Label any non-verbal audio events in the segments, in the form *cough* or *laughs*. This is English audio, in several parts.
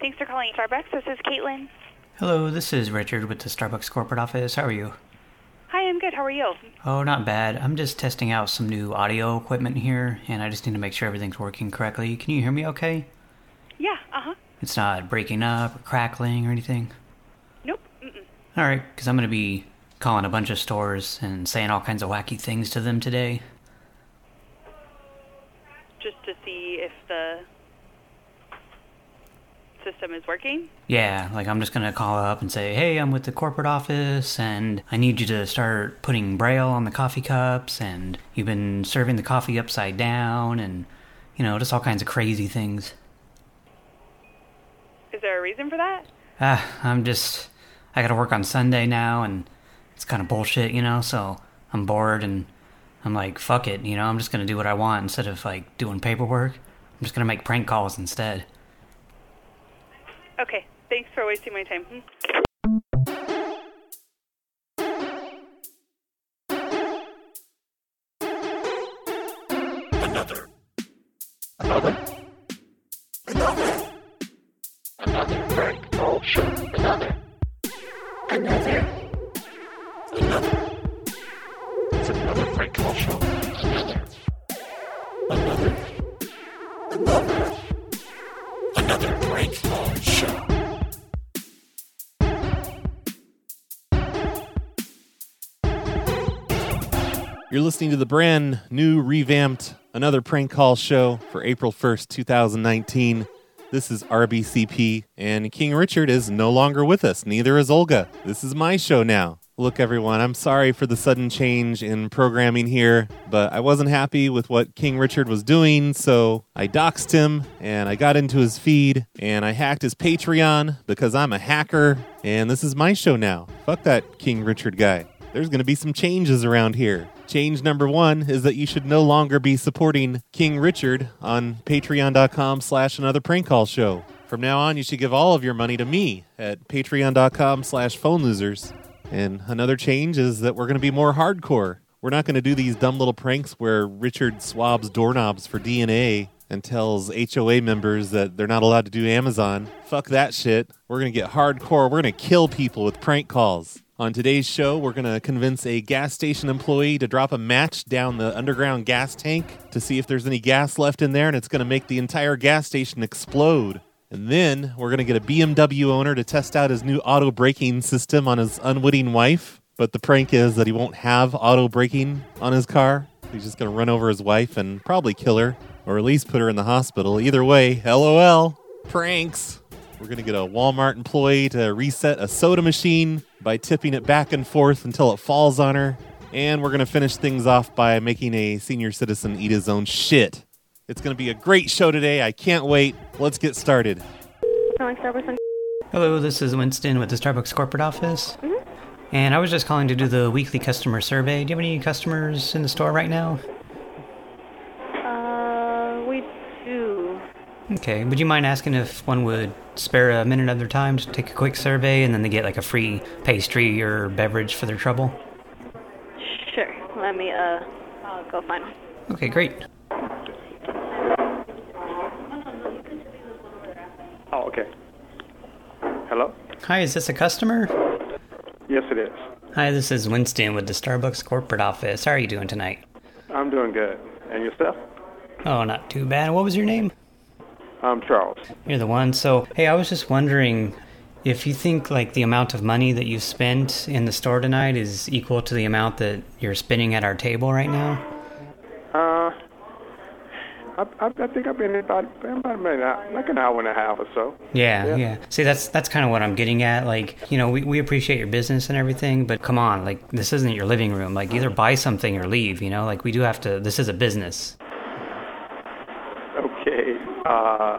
Thanks for calling Starbucks. This is Caitlin. Hello, this is Richard with the Starbucks corporate office. How are you? Hi, I'm good. How are you? Oh, not bad. I'm just testing out some new audio equipment here, and I just need to make sure everything's working correctly. Can you hear me okay? Yeah, uh-huh. It's not breaking up or crackling or anything? Nope. Mm-mm. Alright, because I'm going to be calling a bunch of stores and saying all kinds of wacky things to them today. Just to see if the system is working? Yeah, like I'm just gonna call up and say, hey, I'm with the corporate office and I need you to start putting braille on the coffee cups and you've been serving the coffee upside down and, you know, just all kinds of crazy things. Is there a reason for that? Ah, I'm just, I gotta work on Sunday now and it's kind of bullshit, you know, so I'm bored and I'm like, fuck it, you know, I'm just gonna do what I want instead of like doing paperwork. I'm just gonna make prank calls instead. Okay. Thanks for wasting my time. Hmm. Another. Another. Another. Another prank call show. Another. Another. Another. It's another prank call show. You're listening to the brand new, revamped, another prank call show for April 1st, 2019. This is RBCP, and King Richard is no longer with us. Neither is Olga. This is my show now. Look, everyone, I'm sorry for the sudden change in programming here, but I wasn't happy with what King Richard was doing, so I doxed him and I got into his feed and I hacked his Patreon because I'm a hacker, and this is my show now. Fuck that King Richard guy there's to be some changes around here. Change number one is that you should no longer be supporting King Richard on patreon.com slash another prank call show. From now on, you should give all of your money to me at patreon.com slash phone losers. And another change is that we're going to be more hardcore. We're not going to do these dumb little pranks where Richard swabs doorknobs for DNA and tells HOA members that they're not allowed to do Amazon. Fuck that shit. We're going to get hardcore. We're going to kill people with prank calls. On today's show, we're going to convince a gas station employee to drop a match down the underground gas tank to see if there's any gas left in there, and it's going to make the entire gas station explode. And then we're going to get a BMW owner to test out his new auto braking system on his unwitting wife. But the prank is that he won't have auto braking on his car. He's just going to run over his wife and probably kill her, or at least put her in the hospital. Either way, LOL. Pranks. We're going to get a Walmart employee to reset a soda machine by tipping it back and forth until it falls on her. And we're going to finish things off by making a senior citizen eat his own shit. It's going to be a great show today. I can't wait. Let's get started. Hello, this is Winston with the Starbucks corporate office. And I was just calling to do the weekly customer survey. Do you have any customers in the store right now? Uh, we do. Okay, would you mind asking if one would spare a minute of their time to take a quick survey and then they get like a free pastry or beverage for their trouble? Sure. Let me, uh, I'll go find one. Okay, great. Oh, okay. Hello? Hi, is this a customer? Yes, it is. Hi, this is Winston with the Starbucks corporate office. How are you doing tonight? I'm doing good. And yourself? Oh, not too bad. What was your name? I'm Charles. You're the one. So, hey, I was just wondering if you think like the amount of money that you've spent in the store tonight is equal to the amount that you're spending at our table right now. Uh, I, I, I think I've been about, about minute, like an hour and a half or so. Yeah, Yeah. yeah. See, that's that's kind of what I'm getting at. Like, you know, we, we appreciate your business and everything, but come on, like this isn't your living room. Like, either buy something or leave. You know, like we do have to. This is a business. Uh,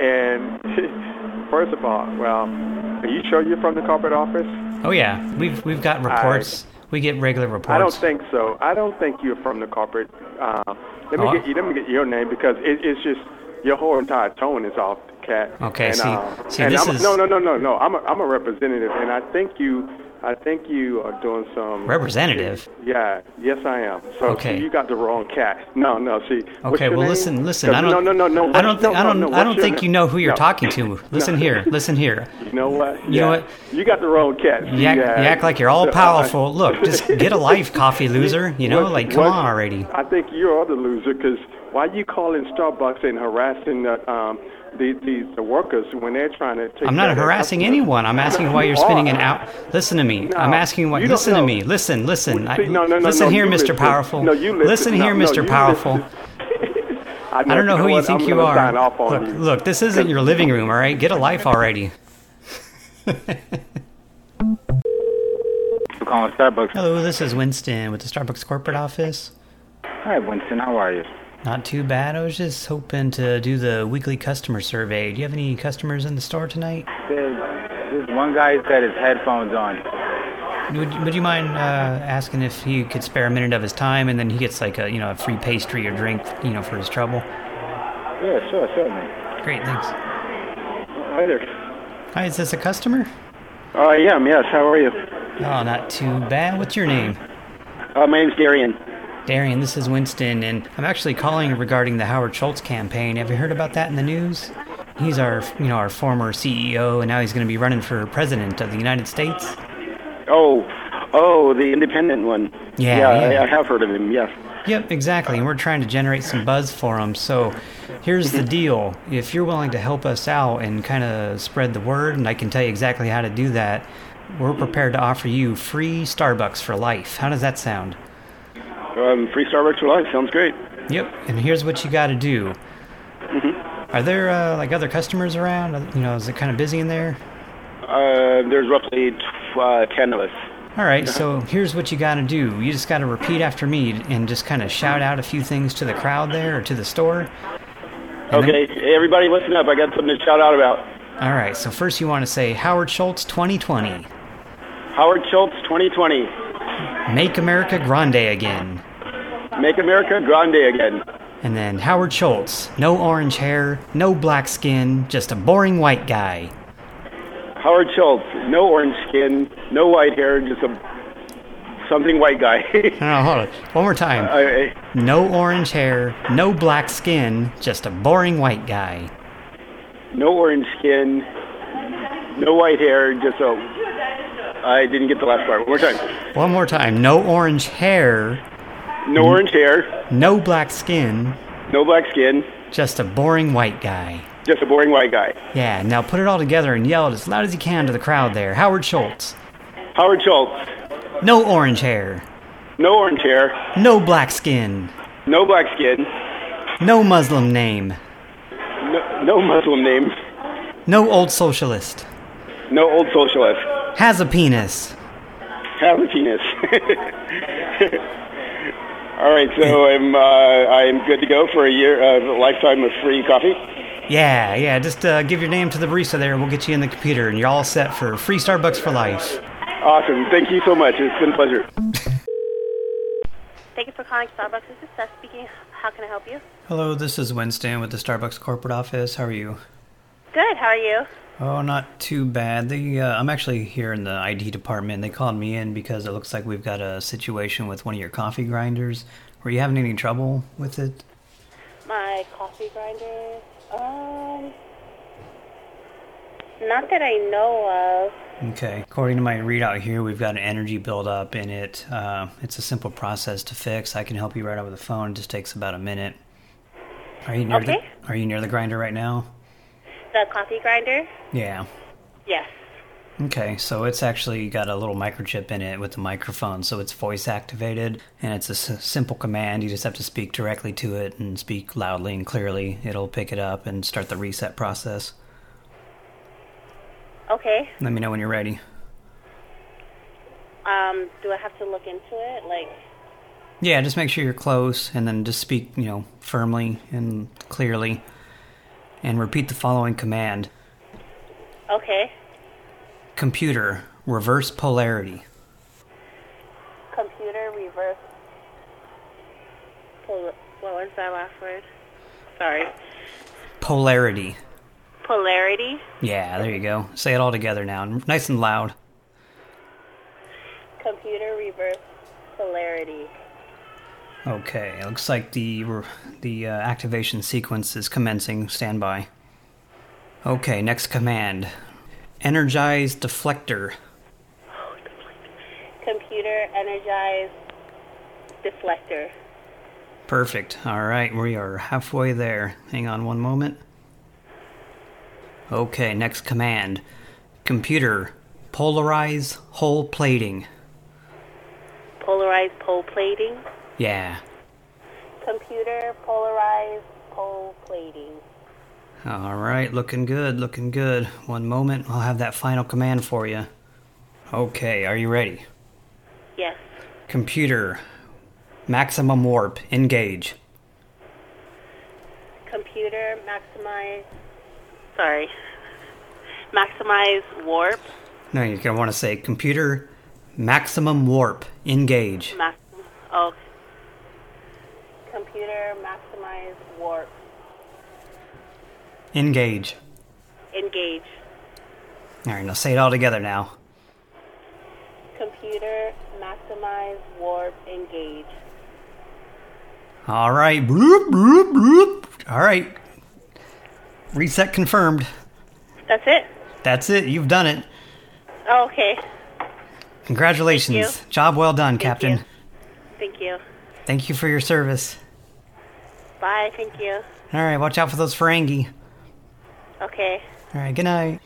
and *laughs* first of all, well, are you sure you're from the corporate office? Oh yeah, we've we've got reports. we get regular reports. I don't think so. I don't think you're from the corporate. Uh, let me Oh. get you. Let me get your name because it, it's just your whole entire tone is off, cat. Okay, And, see- uh, see, and this I'm, is- no, no, no, no, no. I'm a, I'm a representative, and I think you I think you are doing some Representative? Yeah, yes, I am. So Okay. you got the wrong cat. No, no. See. Okay, well name? listen, listen. I don't. No, no, no, no. I don't. no, I don't. no, I don't think name? you know who you're No. talking to. *laughs* Listen No. here. Listen here. You know what? You know what? You got the wrong cat. You act, Yeah. you act like you're all uh, powerful. Look, just *laughs* get a life, coffee loser. You know, What- like come what- on already. I think you're the loser because why you calling Starbucks and harassing the um the, the the workers when they're trying to take I'm not harassing customers? anyone. I'm asking why you're You spending an hour. Listen to me. No, I'm asking why. you don't Listen to me. Listen, listen. I- See, no, no, no, listen no, here, Mr. listen. Powerful. No, you listen. here, No, no, Mr. you Powerful. listen. *laughs* I, I don't know who you think I'm you are. Sign off on Look, you. look, this isn't your living room, all right? Get a life already. *laughs* Starbucks. Hello, this is Winston with the Starbucks corporate office. Hi, Winston. How are you? Not too bad. I was just hoping to do the weekly customer survey. Do you have any customers in the store tonight? There's, there's one guy who's got his headphones on. Would, would you mind uh, asking if he could spare a minute of his time, and then he gets like a you know a free pastry or drink, you know, for his trouble? Yeah, sure, certainly. Great, thanks. Hi there. Hi, is this a customer? I am. Yes. How are you? Oh, not too bad. What's your name? Uh, my name's Darian. Darian, this is Winston, and I'm actually calling regarding the Howard Schultz campaign. Have you heard about that in the news? He's our, you know, our former CEO, and now he's going to be running for president of the United States. Oh, oh, the independent one. Yeah, yeah, yeah. I, I have heard of him. Yes. Yep, exactly. And we're trying to generate some buzz for him. So here's the mhm. deal. If you're willing to help us out and kind of spread the word, and I can tell you exactly how to do that, we're prepared to offer you free Starbucks for life. How does that sound? Um, free Starbucks for life. Sounds great. Yep, and here's what you got to do. Are there uh, like other customers around? You know, is it kind of busy in there? Uh, there's roughly uh, ten of us. All right, so here's what you got to do. You just got to repeat after me and just kind of shout out a few things to the crowd there or to the store. And then- Okay, hey, everybody, listen up. I got something to shout out about. all right, so first you want to say Howard Schultz 2020. Howard Schultz, 2020. Make America Grande again. Make America Grande again. And then Howard Schultz. No orange hair, no black skin, just a boring white guy. Howard Schultz, no orange skin, no white hair, just a something white guy. *laughs* No, hold on. One more time. I- No orange hair, no black skin, just a boring white guy. no orange skin, no white hair, just a. I didn't get the last part. One more time. One more time. No orange hair, No orange hair, no black skin, no black skin, just a boring white guy. just a boring white guy. Yeah, now put it all together and yell it as loud as you can to the crowd there. Howard Schultz. Howard Schultz, No orange hair, no orange hair, no black skin, no black skin, no Muslim name, no, no Muslim name, no old socialist, no old socialist, has a penis. have a penis. *laughs* All right, so I'm uh, I'm good to go for a year, uh, a lifetime of free coffee. Yeah, yeah, just uh, give your name to the barista there. We'll get you in the computer and you're all set for free Starbucks for life. Awesome, thank you so much. It's been a pleasure. Thank you for calling Starbucks. This is Seth speaking. How can I help you? Hello, this is Winston with the Starbucks corporate office. How are you? Good. How are you? Oh, not too bad. They, uh, I'm actually here in the IT department. They called me in because it looks like we've got a situation with one of your coffee grinders. Were you having any trouble with it? My coffee grinder. Um, not that I know of. Okay. According to my readout here, we've got an energy buildup in it. Uh, it's a simple process to fix. I can help you right over the phone. It just takes about a minute. Are you near Okay. the Are you near the grinder right now? The coffee grinder. Yeah. Yes. Okay, so it's actually got a little microchip in it with a microphone, so it's voice activated, and it's a s- simple command. You just have to speak directly to it and speak loudly and clearly. It'll pick it up and start the reset process. Okay. Let me know when you're ready. Um, do I have to look into it? Like, Yeah, just make sure you're close, and then just speak, you know, firmly and clearly, and repeat the following command: okay. Computer, reverse polarity. Computer reverse. Pol- what was that last word? Sorry. Polarity. Polarity. Yeah, there you go. Say it all together now, nice and loud. Computer reverse polarity. Okay, it looks like the the uh, activation sequence is commencing. Stand by. Okay, next command. Energize deflector. Computer energize deflector. Perfect. All right, we are halfway there. Hang on one moment. Okay, next command. Computer, polarize hull plating. Polarize pole plating. Yeah. Computer polarized pole plating. All right, looking good, looking good. One moment, I'll have that final command for you. Okay, are you ready? Yes. Computer, maximum warp, engage. Computer maximize. Sorry. Maximize warp. No, you're gonna want to say computer, maximum warp, engage. Max. Oh. Computer maximize warp. Engage. Engage. All right, now say it all together now. Computer maximize warp engage. All right, bloop, bloop, bloop. All right. Reset confirmed. That's it. That's it. You've done it. Oh, okay. Congratulations. Job well done, Thank Captain. you. Thank you. Thank you for your service. Bye. Thank you. All right, watch out for those Ferengi. Okay. All right, good night.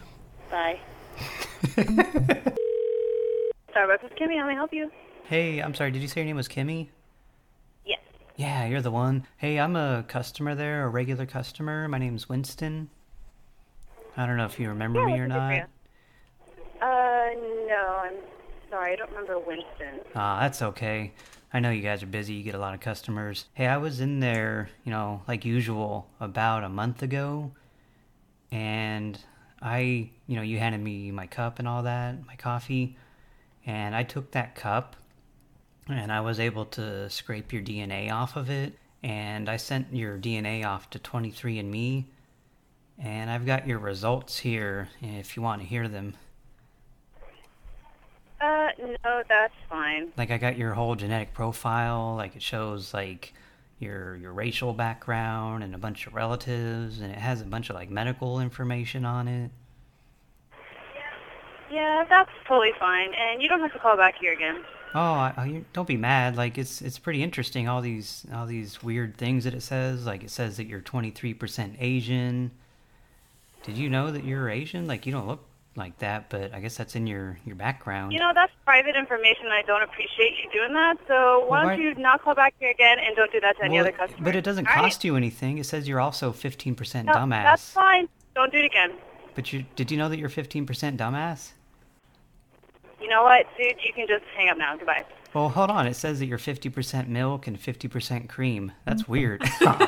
Bye. *laughs* Starbucks is Kimmy. How may I help you? Hey, I'm sorry, did you say your name was Kimmy? Yes. Yeah, you're the one. Hey, I'm a customer there, a regular customer. My name's Winston. I don't know if you remember me or not. Uh, no. I'm sorry. I don't remember Winston. Ah, that's okay. I know you guys are busy, you get a lot of customers. Hey, I was in there, you know, like usual, about a month ago, and I, you know, you handed me my cup and all that, my coffee, and I took that cup, and I was able to scrape your DNA off of it, and I sent your DNA off to 23andMe, and I've got your results here if you want to hear them. No, that's fine. like I got your whole genetic profile, like it shows like your your racial background and a bunch of relatives and it has a bunch of like medical information on it. Yeah, that's totally fine. And you don't have to call back here again. Oh, I, I, you- don't be mad. Like it's it's pretty interesting all these all these weird things that it says. Like it says that you're 23% Asian. Did you know that you're Asian? Like you don't look like that, but I guess that's in your your background. You know, that's private information. I don't appreciate you doing that. So why Well, don't you not call back here again and don't do that to any other customer? but it doesn't All right? cost you anything. It says you're also 15% No, dumbass. That's fine. Don't do it again. But you did you know that you're 15% dumbass? You know what, dude? You can just hang up now. Goodbye. Well, hold on. It says that you're 50% milk and 50% cream. That's *laughs* weird. Hello?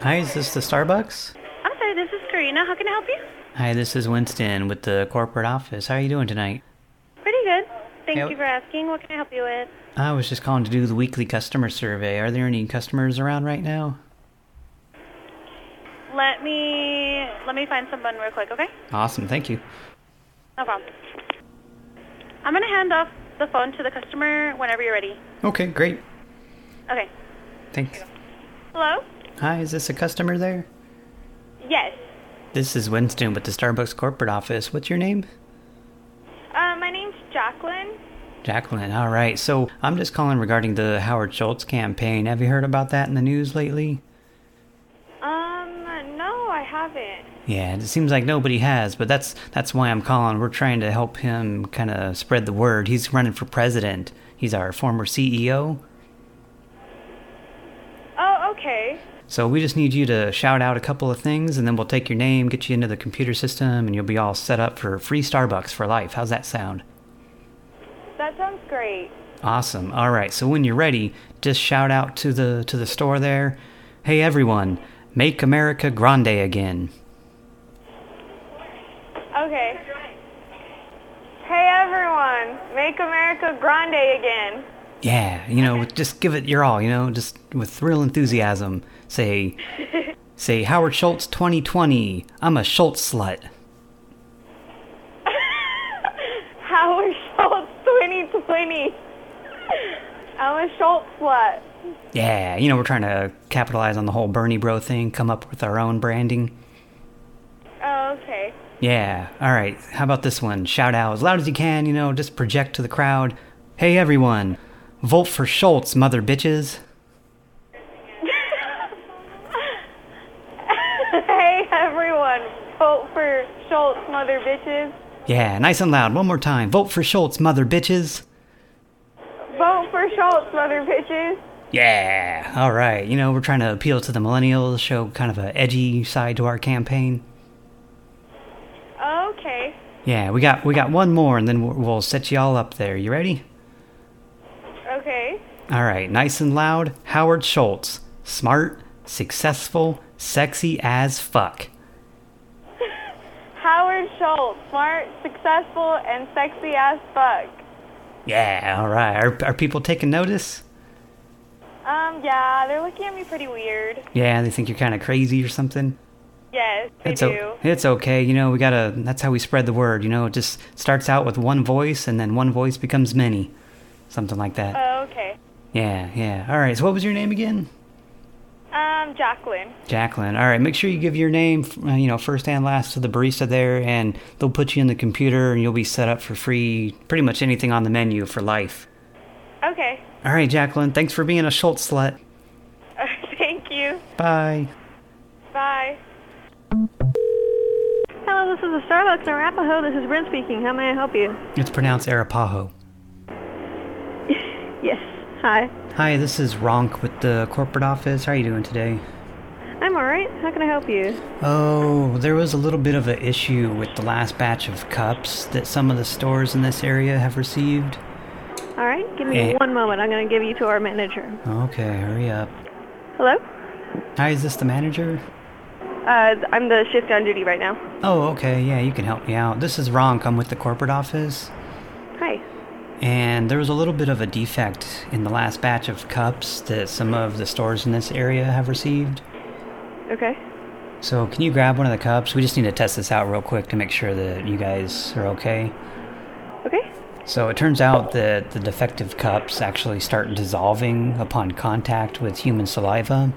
Hi, is this the Starbucks? I'm sorry, this is Karina. How can I help you? Hi, this is Winston with the corporate office. How are you doing tonight? Pretty good. Thank Hey, you for asking. What can I help you with? I was just calling to do the weekly customer survey. Are there any customers around right now? Let me let me find someone real quick, okay? Awesome, thank you. No problem. I'm gonna hand off the phone to the customer whenever you're ready. Okay, great. Okay. Thanks. Hello? Hi, is this a customer there? Yes. This is Winston with the Starbucks corporate office. What's your name? Uh, my name's Jacqueline. Jacqueline. All right. So I'm just calling regarding the Howard Schultz campaign. Have you heard about that in the news lately? Um, no, I haven't. Yeah, it seems like nobody has, but that's that's why I'm calling. We're trying to help him kind of spread the word. He's running for president. He's our former CEO. Oh, okay. So we just need you to shout out a couple of things, and then we'll take your name, get you into the computer system, and you'll be all set up for free Starbucks for life. How's that sound? That sounds great. Awesome. All right. So when you're ready, just shout out to the to the store there. Hey everyone, make America grande again. Okay. Hey everyone, make America grande again. Yeah, you know, just give it your all, you know, just with real enthusiasm. Say, say Howard Schultz 2020. I'm a Schultz slut. *laughs* Howard Schultz 2020. I'm a Schultz slut. Yeah, you know, we're trying to capitalize on the whole Bernie bro thing, come up with our own branding. Oh, okay. Yeah, all right. How about this one? Shout out as loud as you can, you know, just project to the crowd. Hey, everyone, vote for Schultz, mother bitches. Hey, everyone. Vote for Schultz, mother bitches. Yeah, nice and loud, one more time. Vote for Schultz, mother bitches. Vote for Schultz, mother bitches. Yeah, alright, you know, we're trying to appeal to the millennials, show kind of an edgy side to our campaign. Okay. Yeah, we got we got one more, and then we'll, we'll set you all up there. You ready? Okay. All right, nice and loud. Howard Schultz, smart, successful, sexy as fuck. *laughs* Howard Schultz, smart, successful, and sexy as fuck. Yeah, all right. Are are people taking notice? Um, yeah, they're looking at me pretty weird. Yeah, they think you're kind of crazy or something. Yes, they It's do. it's okay. You know, we gotta. That's how we spread the word. You know, it just starts out with one voice, and then one voice becomes many, something like that. Oh, okay. yeah, yeah. All right. So, what was your name again? Um, Jacqueline. Jacqueline. All right, make sure you give your name, uh, you know, first and last to the barista there, and they'll put you in the computer, and you'll be set up for free. Pretty much anything on the menu for life. Okay. All right, Jacqueline. Thanks for being a Schultz slut. *laughs* Thank you. Bye. Bye. Hello, this is the Starbucks in Arapahoe. This is Brent speaking. How may I help you? It's pronounced Arapaho. *laughs* Yes. Hi. Hi, this is Ronk with the corporate office. How are you doing today? I'm alright. How can I help you? Oh, there was a little bit of an issue with the last batch of cups that some of the stores in this area have received. Alright, give me Eh. one moment. I'm going to give you to our manager. Okay, hurry up. Hello? Hi, is this the manager? Uh, I'm the shift on duty right now. Oh, okay, yeah, you can help me out. This is Ronk. I'm with the corporate office. Hi. And there was a little bit of a defect in the last batch of cups that some of the stores in this area have received. Okay. So, can you grab one of the cups? We just need to test this out real quick to make sure that you guys are okay. Okay. So, it turns out that the defective cups actually start dissolving upon contact with human saliva.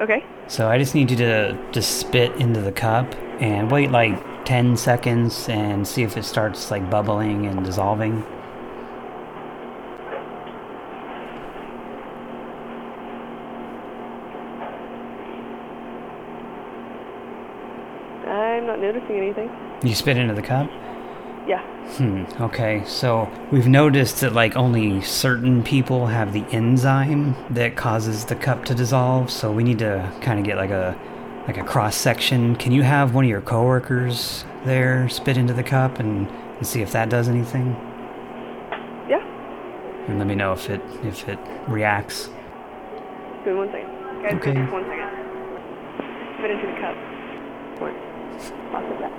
Okay. So, I just need you to just spit into the cup and wait like 10 seconds and see if it starts like bubbling and dissolving. I'm not noticing anything. You spit into the cup? Yeah. Hmm, okay. So we've noticed that like only certain people have the enzyme that causes the cup to dissolve, so we need to kind of get like a like a cross section. Can you have one of your coworkers there spit into the cup and, and see if that does anything? Yeah. And let me know if it if it reacts. Give me one second. Guys, Okay. just one second. Spit into the cup. One. Lots of that.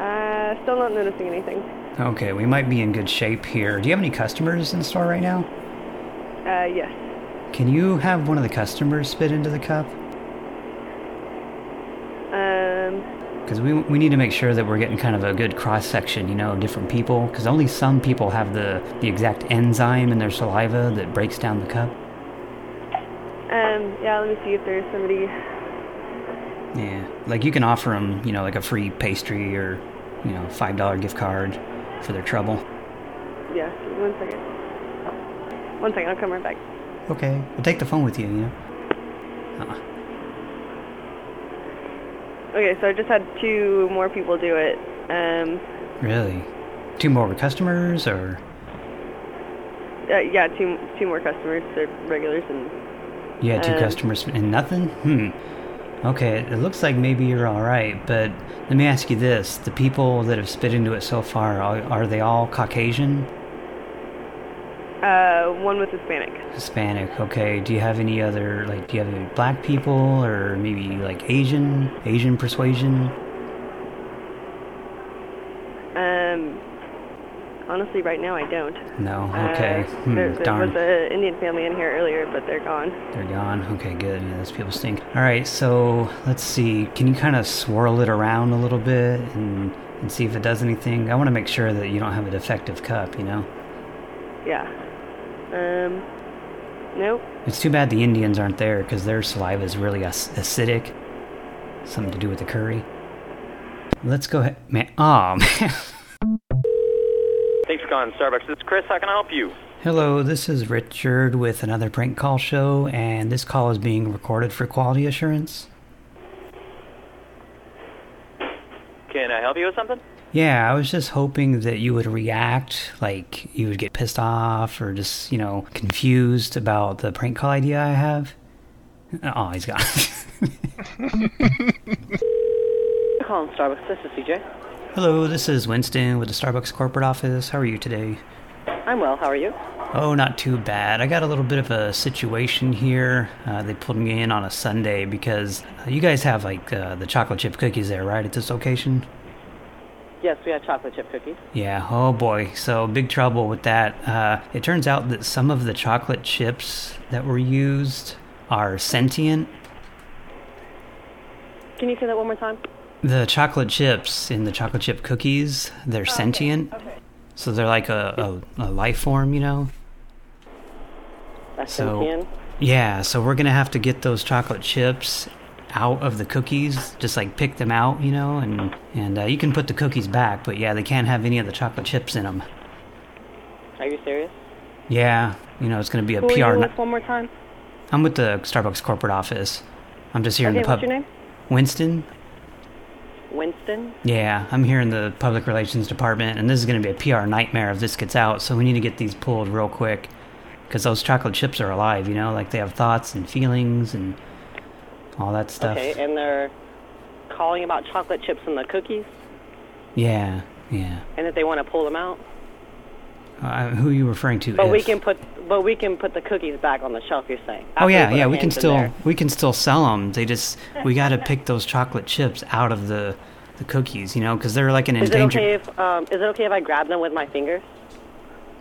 Uh, still not noticing anything. Okay, we might be in good shape here. Do you have any customers in the store right now? Uh, yes. Can you have one of the customers spit into the cup? Um, Because we, we need to make sure that we're getting kind of a good cross section, you know, different people. Because only some people have the, the exact enzyme in their saliva that breaks down the cup. um, yeah, let me see if there's somebody. Yeah. Like you can offer them, you know, like a free pastry or, you know, $5 gift card for their trouble. Yeah, one second. One second, I'll come right back. Okay. Well, take the phone with you, you know. Uh, Okay, so I just had two more people do it. Um, really? Two more customers or? uh, yeah, two two more customers. They're regulars and had two Um, customers and nothing? Hmm. Okay, it looks like maybe you're alright, but let me ask you this. The people that have spit into it so far, are, are they all Caucasian? Uh, one with Hispanic. Hispanic, okay. Do you have any other, like, do you have any black people or maybe like Asian? Asian persuasion? Um, honestly, right now I don't. No, okay. Uh, hmm, there, there darn. was an Indian family in here earlier, but they're gone. They're gone. Okay, good. Yeah, those people stink. All right, so let's see. Can you kind of swirl it around a little bit and, and see if it does anything? I want to make sure that you don't have a defective cup, you know? Yeah. Um, nope. It's too bad the Indians aren't there because their saliva is really acidic. Something to do with the curry. Let's go ahead. Man, oh, *laughs* man. Thanks for calling Starbucks. This is Chris. How can I help you? Hello, this is Richard with another prank call show, and this call is being recorded for quality assurance. Can I help you with something? Yeah, I was just hoping that you would react, like you would get pissed off or just, you know, confused about the prank call idea I have. Oh, he's gone. *laughs* Calling Starbucks. This is CJ. Hello, this is Winston with the Starbucks corporate office. How are you today? I'm well. How are you? Oh, not too bad. I got a little bit of a situation here. Uh, they pulled me in on a Sunday because uh, you guys have like uh, the chocolate chip cookies there, right, at this location? Yes, we have chocolate chip cookies. Yeah, oh boy. So, big trouble with that. Uh, it turns out that some of the chocolate chips that were used are sentient. Can you say that one more time? The chocolate chips in the chocolate chip cookies, they're sentient. Okay. So, they're like a, a, a life form, you know? That's So- sentient. Yeah, so we're gonna have to get those chocolate chips out of the cookies, just like pick them out, you know, and and uh, you can put the cookies back, but yeah, they can't have any of the chocolate chips in them. Are you serious? Yeah, you know, it's gonna be a Who PR. are you with one more time? I'm with the Starbucks corporate office. I'm just here okay, in the pub. what's your name? Winston. Winston. Yeah, I'm here in the public relations department, and this is gonna be a PR nightmare if this gets out. So we need to get these pulled real quick, because those chocolate chips are alive. You know, like they have thoughts and feelings and all that stuff. Okay, and they're calling about chocolate chips in the cookies, Yeah, yeah. and that they want to pull them out. Uh, who are you referring to? But we can put, but we can put the cookies back on the shelf. You're saying? Oh yeah, yeah. We can still we can still sell them. They just we got to pick those chocolate chips out of the the cookies, you know, because they're like an Is it okay if um, is it okay if I grab them with my fingers?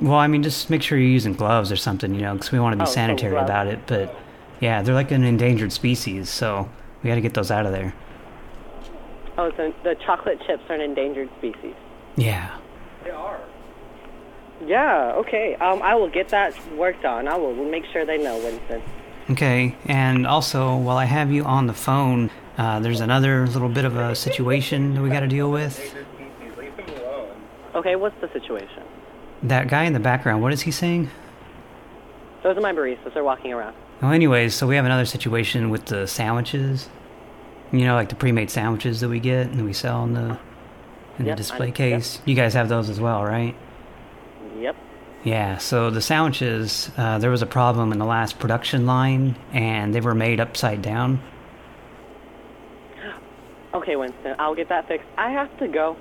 Well, I mean, just make sure you're using gloves or something, you know, because we want to be Oh, sanitary about it. But yeah, they're like an endangered species, so we got to get those out of there. Oh, so the chocolate chips are an endangered species. Yeah. They are. Yeah. Okay. Um, I will get that worked on. I will make sure they know, Winston. Okay, and also while I have you on the phone, uh, there's another little bit of a situation that we got to deal with. Okay. What's the situation? That guy in the background, what is he saying? Those are my baristas. They're walking around. Well, anyways, so we have another situation with the sandwiches. You know, like the pre-made sandwiches that we get and we sell in the in Yep, the display I- case. You guys have those as well, right? Yep. Yeah. So the sandwiches, uh, there was a problem in the last production line, and they were made upside down. *gasps* Okay, Winston. I'll get that fixed. I have to go.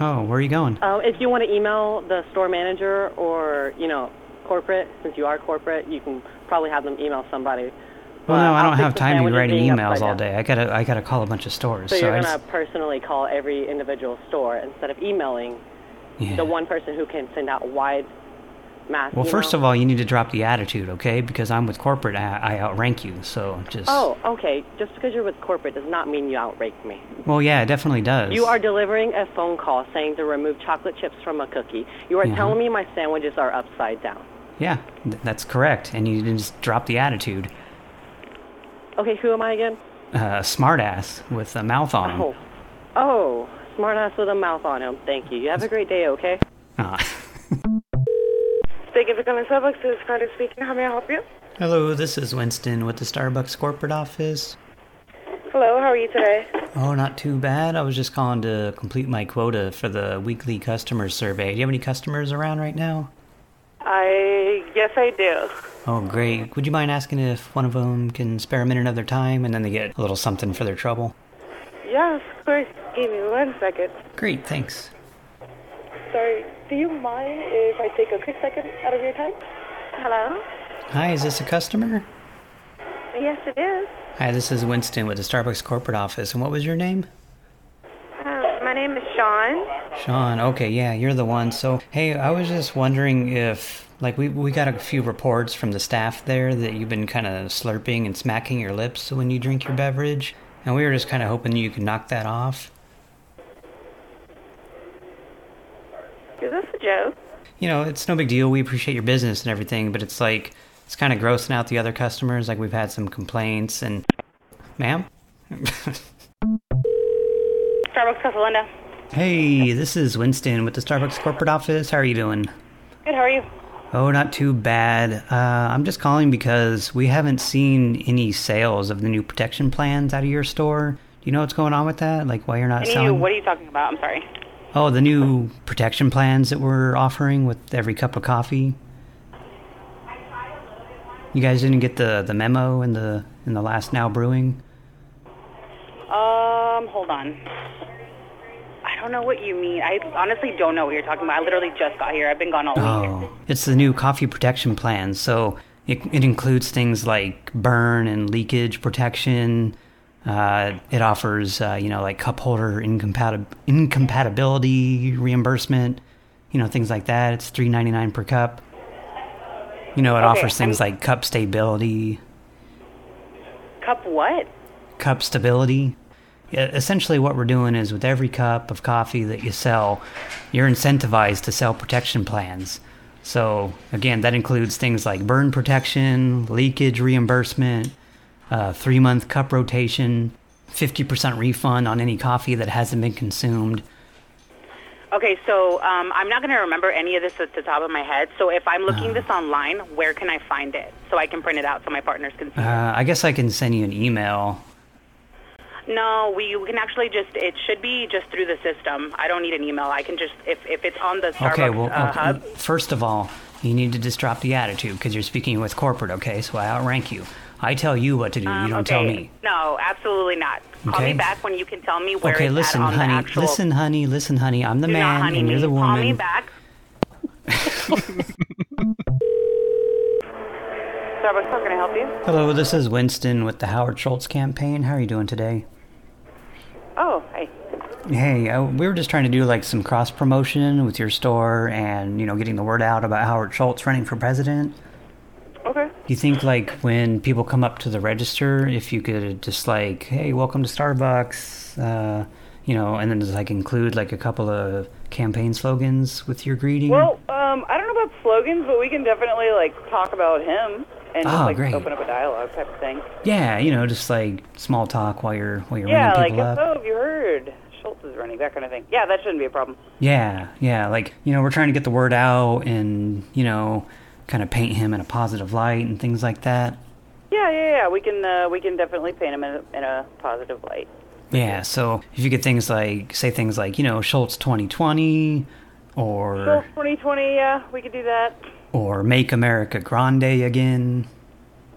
Oh, where are you going? Uh, if you want to email the store manager or you know corporate, since you are corporate, you can probably have them email somebody. Well, no, I don't have time to be writing emails all day. I gotta, I gotta call a bunch of stores. So, you're I gonna just- personally call every individual store instead of emailing Yeah. the one person who can send out wide mass. Well, first of all, you need to drop the attitude, okay? Because I'm with corporate, I, I outrank you. So just. Oh, okay. Just because you're with corporate does not mean you outrank me. Well, yeah, it definitely does. You are delivering a phone call saying to remove chocolate chips from a cookie. You are Mhm. telling me my sandwiches are upside down. Yeah, th- that's correct. And you just drop the attitude. Okay, who am I again? Uh, smartass with a mouth on him. Oh, oh, smartass with a mouth on him. Thank you. You have a great day. Okay. Ah. Thank you for calling Starbucks. This is Carter speaking. How may I help you? Hello, this is Winston with the Starbucks corporate office. Hello, how are you today? Oh, not too bad. I was just calling to complete my quota for the weekly customer survey. Do you have any customers around right now? I yes, I do. Oh, great. Would you mind asking if one of them can spare a minute of their time and then they get a little something for their trouble? Yes, of course. Give me one second. Great, thanks. Sorry, do you mind if I take a quick second out of your time? Hello? Hi, is this a customer? Yes, it is. Hi, this is Winston with the Starbucks corporate office. And what was your name? Uh, my name is Sean. Sean, okay, yeah, you're the one. So, hey, I was just wondering if, like, we we got a few reports from the staff there that you've been kind of slurping and smacking your lips when you drink your beverage, and we were just kind of hoping you could knock that off. Is this a joke? you know, it's no big deal. We appreciate your business and everything, but it's like it's kind of grossing out the other customers. Like we've had some complaints and, ma'am. *laughs* Starbucks Casalinda. Hey, this is Winston with the Starbucks corporate office. How are you doing? Good, how are you? Oh, not too bad. Uh, I'm just calling because we haven't seen any sales of the new protection plans out of your store. Do you know what's going on with that? Like why you're not Any, selling? what are you talking about? I'm sorry. Oh, the new protection plans that we're offering with every cup of coffee. You guys didn't get the the memo in the in the last now brewing. Um, hold on. I don't know what you mean. I honestly don't know what you're talking about. I literally just got here. I've been gone all week. Oh, it's the new coffee protection plan. So it it includes things like burn and leakage protection. Uh, it offers uh, you know like cup holder incompatib- incompatibility reimbursement. You know things like that. It's three ninety nine per cup. You know it Okay, offers things I'm- like cup stability, Cup what? cup stability. Essentially, what we're doing is with every cup of coffee that you sell, you're incentivized to sell protection plans. So, again, that includes things like burn protection, leakage reimbursement, uh, three month cup rotation, 50% refund on any coffee that hasn't been consumed. Okay, so um, I'm not going to remember any of this at the top of my head. So if I'm looking this online, where can I find it so I can print it out so my partners can see? Uh, I guess I can send you an email. No, we you can actually just it should be just through the system. I don't need an email. I can just if if it's on the Starbucks Okay, well, uh, okay, hub. first of all, you need to just drop the attitude because you're speaking with corporate, okay? So I outrank you. I tell you what to do, Um, you don't okay. tell me. No, absolutely not. Call me back when you can tell me where okay, it's listen, at on honey. the actual. Listen, honey. Listen, honey. I'm the Do not man, honey and you're the woman. Call me back. *laughs* Starbucks, how can I help you? Hello, this is Winston with the Howard Schultz campaign. How are you doing today? Oh, hi. Hey, uh, we were just trying to do like some cross promotion with your store, and you know, getting the word out about Howard Schultz running for president. Okay. Do you think like when people come up to the register, if you could just like, hey, welcome to Starbucks, uh, you know, and then just like include like a couple of campaign slogans with your greeting? Well, um, I don't know about slogans, but we can definitely like talk about him and just Oh, like great. open up a dialogue type of thing. yeah, you know, just like small talk while you're while you're yeah, ringing like people up. oh, have you heard Schultz is running? That kind of thing. Yeah, that shouldn't be a problem. Yeah, yeah, like, you know, we're trying to get the word out and, you know, kind of paint him in a positive light and things like that. Yeah, yeah, yeah. We can uh, we can definitely paint him in a, in a positive light. Yeah, so if you get things like, say things like, you know, Schultz 2020 or So 2020, yeah, we could do that. Or Make America Grande again.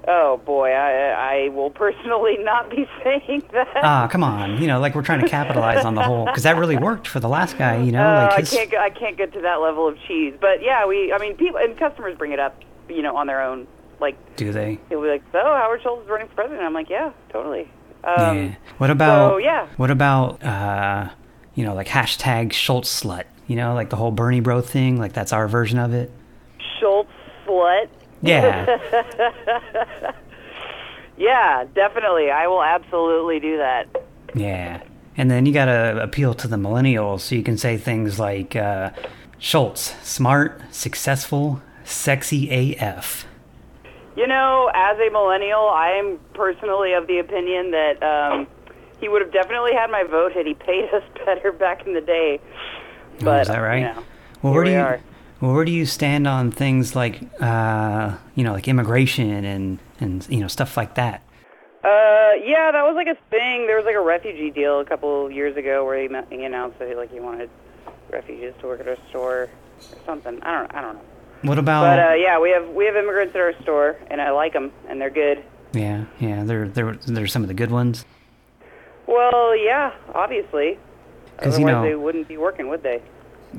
Oh boy, I I will personally not be *laughs* saying that. Ah, come on. You know, like we're trying to capitalize on the whole, because that really worked for the last guy, you know? Uh, like his, I can't I can't get to that level of cheese, but yeah, we I mean people and customers bring it up, you know, on their own. Like do they? they'll be like, "So Howard Schultz is running for president." I'm like, "Yeah, totally." Um, yeah. What about, so, yeah. what about, uh, you know, like hashtag Schultz slut? You know, like the whole Bernie bro thing, like that's our version of it. Schultz slut. Yeah. *laughs* yeah, definitely. I will absolutely do that. Yeah. And then you gotta appeal to the millennials so you can say things like, uh, Schultz, smart, successful, sexy AF. You know, as a millennial, I am personally of the opinion that um, he would have definitely had my vote had he paid us *laughs* better back in the day. Oh, But is that right? You know, well, where do you are. Well, where do you stand on things like uh, you know, like immigration and and you know stuff like that? Uh, yeah, that was like a thing. There was like a refugee deal a couple years ago where he, he announced that he, like he wanted refugees to work at our store or something. I don't I don't know. What about But uh, yeah, we have we have immigrants at our store, and I like them, and they're good. yeah, yeah, they're they're they're some of the good ones. Well, yeah, obviously. Because you know- they wouldn't be working, would they?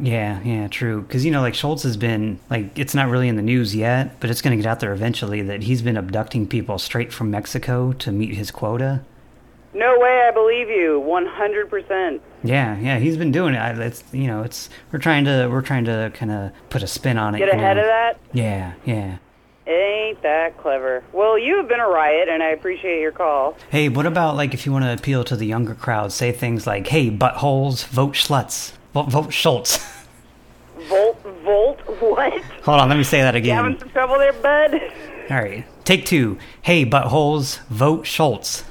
Yeah, yeah, true. Because you know, like Schultz has been like it's not really in the news yet, but it's going to get out there eventually that he's been abducting people straight from Mexico to meet his quota. No way, I believe you, one hundred percent. Yeah, yeah, he's been doing it. I- It's you know, it's we're trying to we're trying to kind of put a spin on it. Get ahead know? of that. Yeah, yeah. Ain't that clever? Well, you have been a riot, and I appreciate your call. Hey, what about like if you want to appeal to the younger crowd, say things like, "Hey, buttholes, vote Schultz, vote, vote Schultz." Volt, Volt, what? Hold on, let me say that again. You having some trouble there, bud? All right, take two. Hey, buttholes, vote Schultz.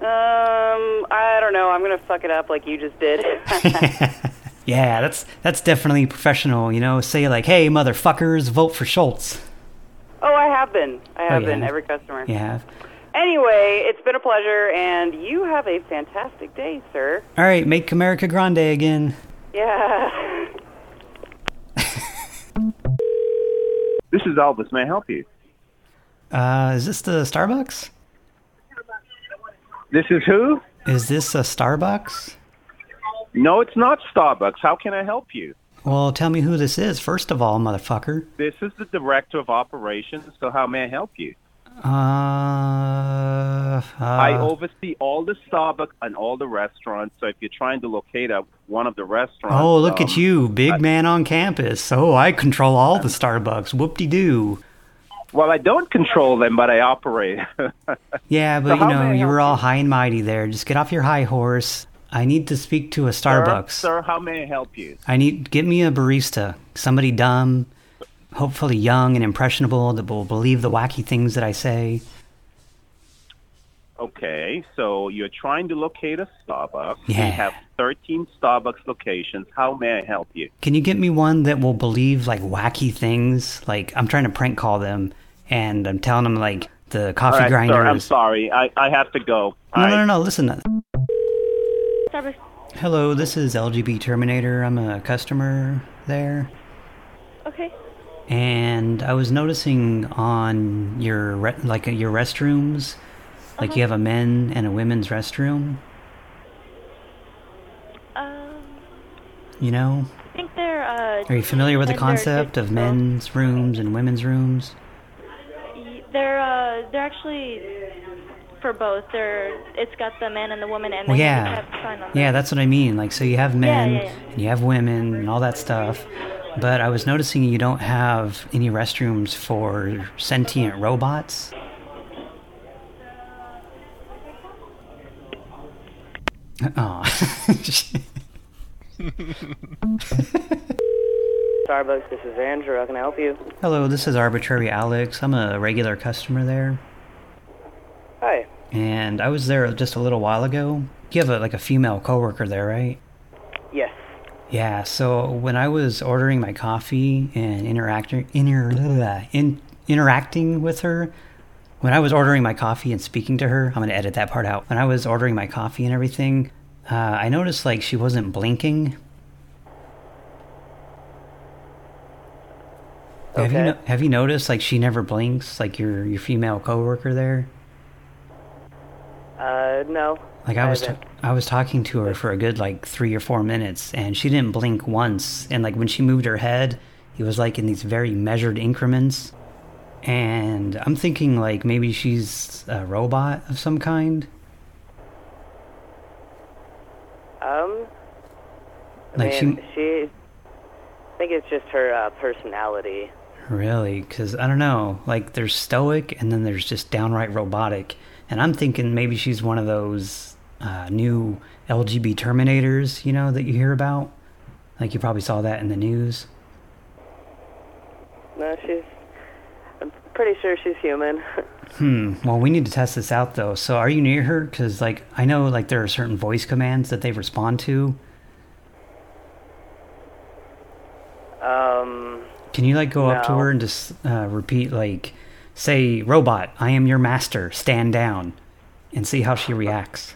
Um, I don't know. I'm gonna fuck it up like you just did. *laughs* *laughs* Yeah, that's that's definitely professional. You know, say like, "Hey, motherfuckers, vote for Schultz." oh, I have been. I have you been. Every customer. You have. Anyway, it's been a pleasure, and you have a fantastic day, sir. All right, make America Grande again. Yeah. *laughs* This is Elvis. May I help you? Uh, is this the Starbucks? This is who? Is this a Starbucks? No, it's not Starbucks. How can I help you? Well, tell me who this is first of all, motherfucker. This is the director of operations. So how may I help you? Uh, uh I oversee all the Starbucks and all the restaurants. So if you're trying to locate a, one of the restaurants, Oh, look um, at you, big man on campus. Oh, I control all the Starbucks. Whoop-de-doo. Well, I don't control them, but I operate. *laughs* Yeah, but So you know, you were all high and mighty there. Just get off your high horse. I need to speak to a Starbucks. Sir, sir, how may I help you? I need get me a barista, somebody dumb, hopefully young and impressionable that will believe the wacky things that I say. Okay, so you're trying to locate a Starbucks. Yeah. We have 13 Starbucks locations. How may I help you? Can you get me one that will believe like wacky things? Like I'm trying to prank call them, and I'm telling them like the coffee All right, grinder sir, I'm sorry. I, I have to go. No, no, no, no. Listen. Starbucks. Hello, this is LGB Terminator. I'm a customer there. Okay. And I was noticing on your re- like your restrooms, like you have a men and a women's restroom. Um, You know, I think they're. Uh, are you familiar with the concept of men's rooms and women's rooms? They're uh, they're actually for both. They're it's got the man and the woman, and Well, then yeah, have sign on yeah, that's what I mean. Like, so you have men yeah, yeah. and you have women and all that stuff. But I was noticing you don't have any restrooms for sentient robots. Oh. *laughs* Starbucks, this is Andrew. How can I help you? Hello, this is Arbitrary Alex. I'm a regular customer there. Hi. And I was there just a little while ago. You have a, like a female coworker there, right? Yeah, so when I was ordering my coffee and interacting inter, in, interacting with her, when I was ordering my coffee and speaking to her, I'm going to edit that part out. When I was ordering my coffee and everything, uh, I noticed like she wasn't blinking. Have you Okay. no- have you noticed like she never blinks like your your female coworker there? Uh, no. Like I was, t- I was talking to her for a good like three or four minutes, and she didn't blink once. And like when she moved her head, it was like in these very measured increments. And I'm thinking like maybe she's a robot of some kind. Um, I Like mean, she- she... I think it's just her uh, personality. Really? Because I don't know. Like there's stoic, and then there's just downright robotic. And I'm thinking maybe she's one of those uh, new LGB Terminators, you know, that you hear about. Like you probably saw that in the news. No, she's... I'm pretty sure she's human. *laughs* Hmm. Well, we need to test this out though. So, are you near her? Because like I know like there are certain voice commands that they respond to. um, Can you like go up to her and just uh, repeat like, say, "Robot, I am your master. Stand down," and see how she reacts.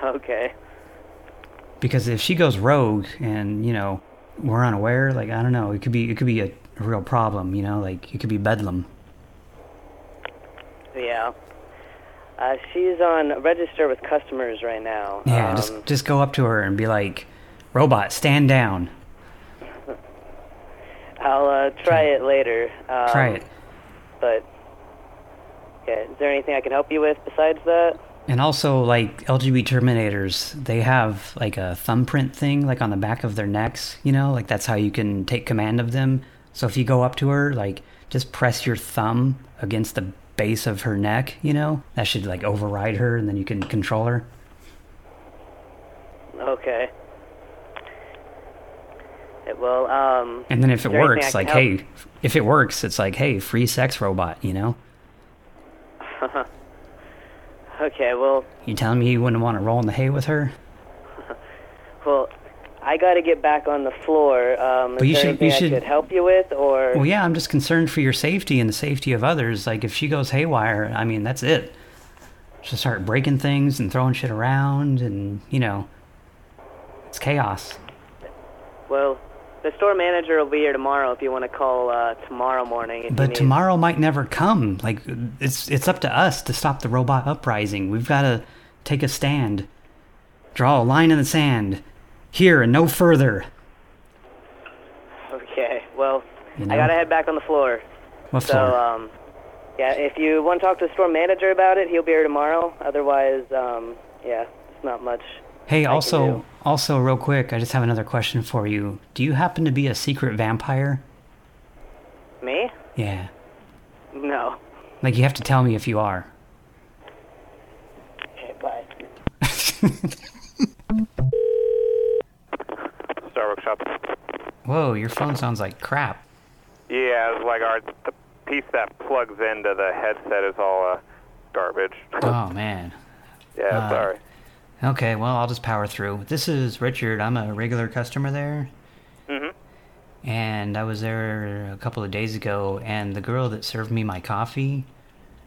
*laughs* okay. Because if she goes rogue and you know we're unaware, like I don't know, it could be it could be a, a real problem. You know, like it could be bedlam. Yeah. Uh, she's on register with customers right now. Yeah, um, just just go up to her and be like, "Robot, stand down." I'll uh, try it later. Um, Try it. But okay, is there anything I can help you with besides that? And also, like, LGB Terminators, they have, like, a thumbprint thing, like, on the back of their necks, you know? Like, that's how you can take command of them. So if you go up to her, like, just press your thumb against the base of her neck, you know? That should, like, override her, and then you can control her. Okay. Well, um. And then if it works, like, hey, if it works, it's like, hey, free sex robot, you know? *laughs* okay. Well, You telling me you wouldn't want to roll in the hay with her? *laughs* well, I got to get back on the floor. Um, But is you should- you I should- could help you with, or? Well, yeah, I'm just concerned for your safety and the safety of others. Like, if she goes haywire, I mean, that's it. She'll start breaking things and throwing shit around, and, you know, it's chaos. Well, the store manager will be here tomorrow if you want to call uh, tomorrow morning. If But tomorrow might never come. Like, it's it's up to us to stop the robot uprising. We've got to take a stand. Draw a line in the sand. Here and no further. Okay. Well, You I gotta head back on the floor. What so, floor? um, yeah, if you want to talk to the store manager about it, he'll be here tomorrow. Otherwise, um, yeah, it's not much. Hey, I also, also, real quick, I just have another question for you. Do you happen to be a secret vampire? Me? Yeah. No. Like, you have to tell me if you are. Okay, bye. *laughs* Starbucks shop. Whoa, your phone sounds like crap. Yeah, it's like our the piece that plugs into the headset is all uh, garbage. Oh, man. yeah, Uh, sorry. Okay, well, I'll just power through. This is Richard. I'm a regular customer there. Mhm. And I was there a couple of days ago, and the girl that served me my coffee,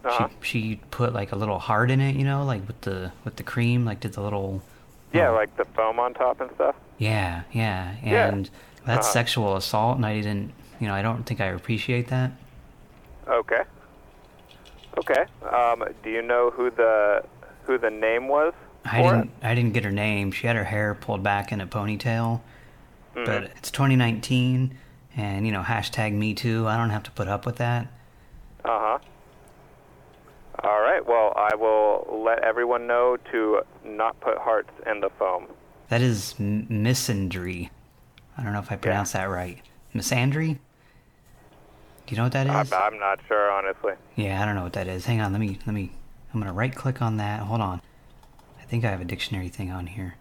Uh-huh. she she put like a little heart in it, you know, like with the with the cream, like did the little Yeah, like the foam on top and stuff. yeah, yeah, Yeah. and that's Uh-huh. sexual assault, and I didn't, you know, I don't think I appreciate that. Okay. Okay. Um, do you know who the who the name was? I didn't I didn't get her name. She had her hair pulled back in a ponytail. Mhm. But it's 2019 and you know, hashtag me too. I don't have to put up with that. Uh huh. All right. Well, I will let everyone know to not put hearts in the foam. That is m- misandry. I don't know if I pronounced that right. Misandry? Do you know what that is? I'm, I'm not sure, honestly. Yeah, I don't know what that is. Hang on, let me let me I'm gonna right click on that. Hold on. I think I have a dictionary thing on here.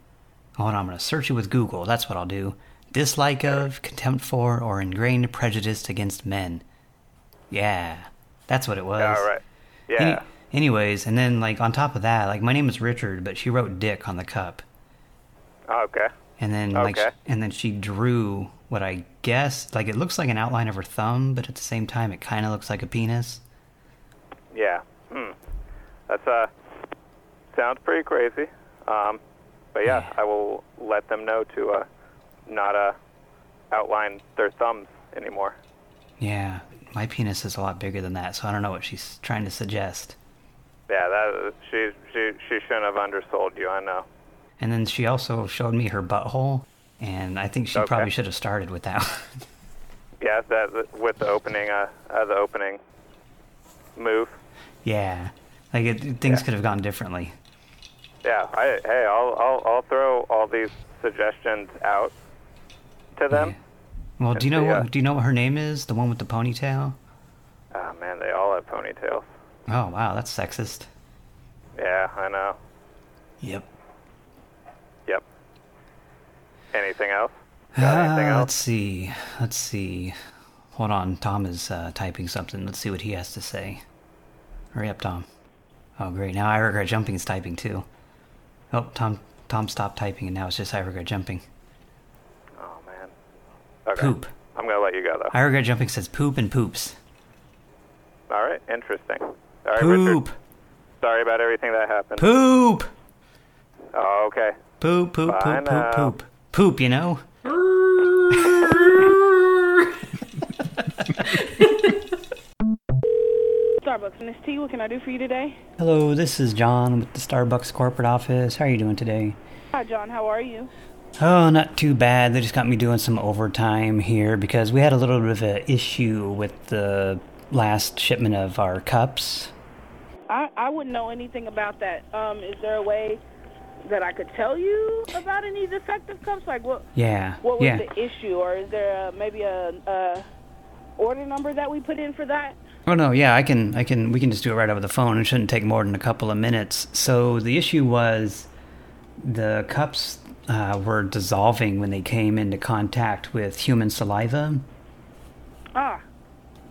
Hold on, I'm gonna search it with Google. That's what I'll do. Dislike of, contempt for, or ingrained prejudice against men. Yeah. That's what it was. All right. Yeah. Any- anyways, and then like on top of that, like my name is Richard, but she wrote Dick on the cup. Okay. And then like Okay. sh- and then she drew what I guess like it looks like an outline of her thumb, but at the same time it kind of looks like a penis. Yeah. Hmm. That's uh sounds pretty crazy. Um, but yeah, I will let them know to uh not uh outline their thumbs anymore. Yeah, my penis is a lot bigger than that, so I don't know what she's trying to suggest. Yeah, that she she she shouldn't have undersold you. I know. And then she also showed me her butthole, and I think she Okay. probably should have started with that. One. *laughs* Yeah, that with the opening uh, uh the opening move. yeah, like it, things could have gone differently. Yeah, I hey, I'll I'll I'll throw all these suggestions out to them. Well, do you know see, uh, what? Do you know what her name is? The one with the ponytail? Oh man, they all have ponytails. Oh wow, that's sexist. Yeah, I know. Yep. Yep. Anything else? *sighs* Anything Uh, else? let's see. Let's see. Hold on. Tom is uh, typing something. Let's see what he has to say. Hurry up, Tom. Oh, great. Now I regret jumping is typing too. Oh, Tom. Tom stopped typing, and now it's just I regret jumping. Oh man. Okay. Poop. I'm gonna let you go though. I regret jumping says poop and poops. All right. Interesting. All right, Poop. Richard. Sorry about everything that happened. Poop. Oh, okay. Poop. Poop. Bye Poop. now. Poop. Poop. Poop. You know. *laughs* *laughs* Starbucks, Miss T, what can I do for you today? Hello, this is John with the Starbucks corporate office. How are you doing today? Hi, John. How are you? Oh, not too bad. They just got me doing some overtime here because we had a little bit of an issue with the last shipment of our cups. I I wouldn't know anything about that. Um, is there a way that I could tell you about any defective cups? Like what? Yeah, What was yeah. the issue, or is there a, maybe a, a order number that we put in for that? Oh no, yeah, I can, I can, we can just do it right over the phone. It shouldn't take more than a couple of minutes. So the issue was the cups uh, were dissolving when they came into contact with human saliva. Ah,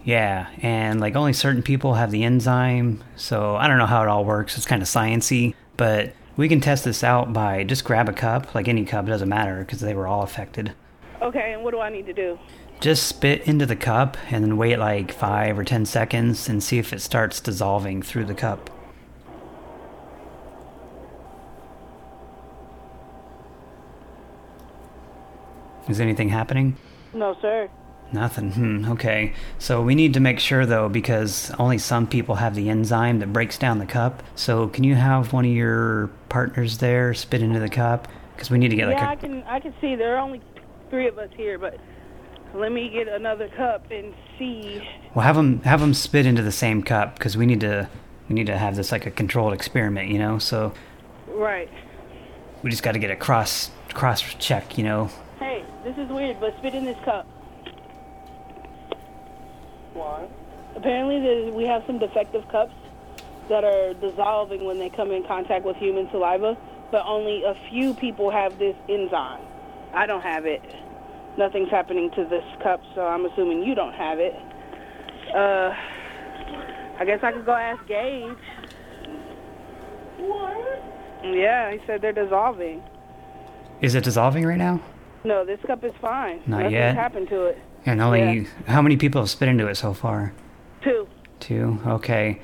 Yeah, and like only certain people have the enzyme, so I don't know how it all works. It's kind of sciency, but we can test this out by just grab a cup, like any cup, it doesn't matter because they were all affected. okay. And what do I need to do? Just spit into the cup and then wait like five or ten seconds and see if it starts dissolving through the cup. Is anything happening? No, sir. Nothing. Hmm, okay. So we need to make sure though, because only some people have the enzyme that breaks down the cup. So can you have one of your partners there spit into the cup? Because we need to get yeah, like I a. can. I can see there are only three of us here, but let me get another cup and see. Well, have them have them spit into the same cup because we need to we need to have this like a controlled experiment, you know. So Right. we just got to get a cross cross check, you know. Hey, this is weird, but spit in this cup. Why? Apparently, we have some defective cups that are dissolving when they come in contact with human saliva, but only a few people have this enzyme. I don't have it. Nothing's happening to this cup, so I'm assuming you don't have it. Uh, I guess I could go ask Gage. What? Yeah, he said they're dissolving. Is it dissolving right now? No, this cup is fine. Not Nothing's yet. happened to it. And only Yeah. how many people have spit into it so far? Two. Two. Okay.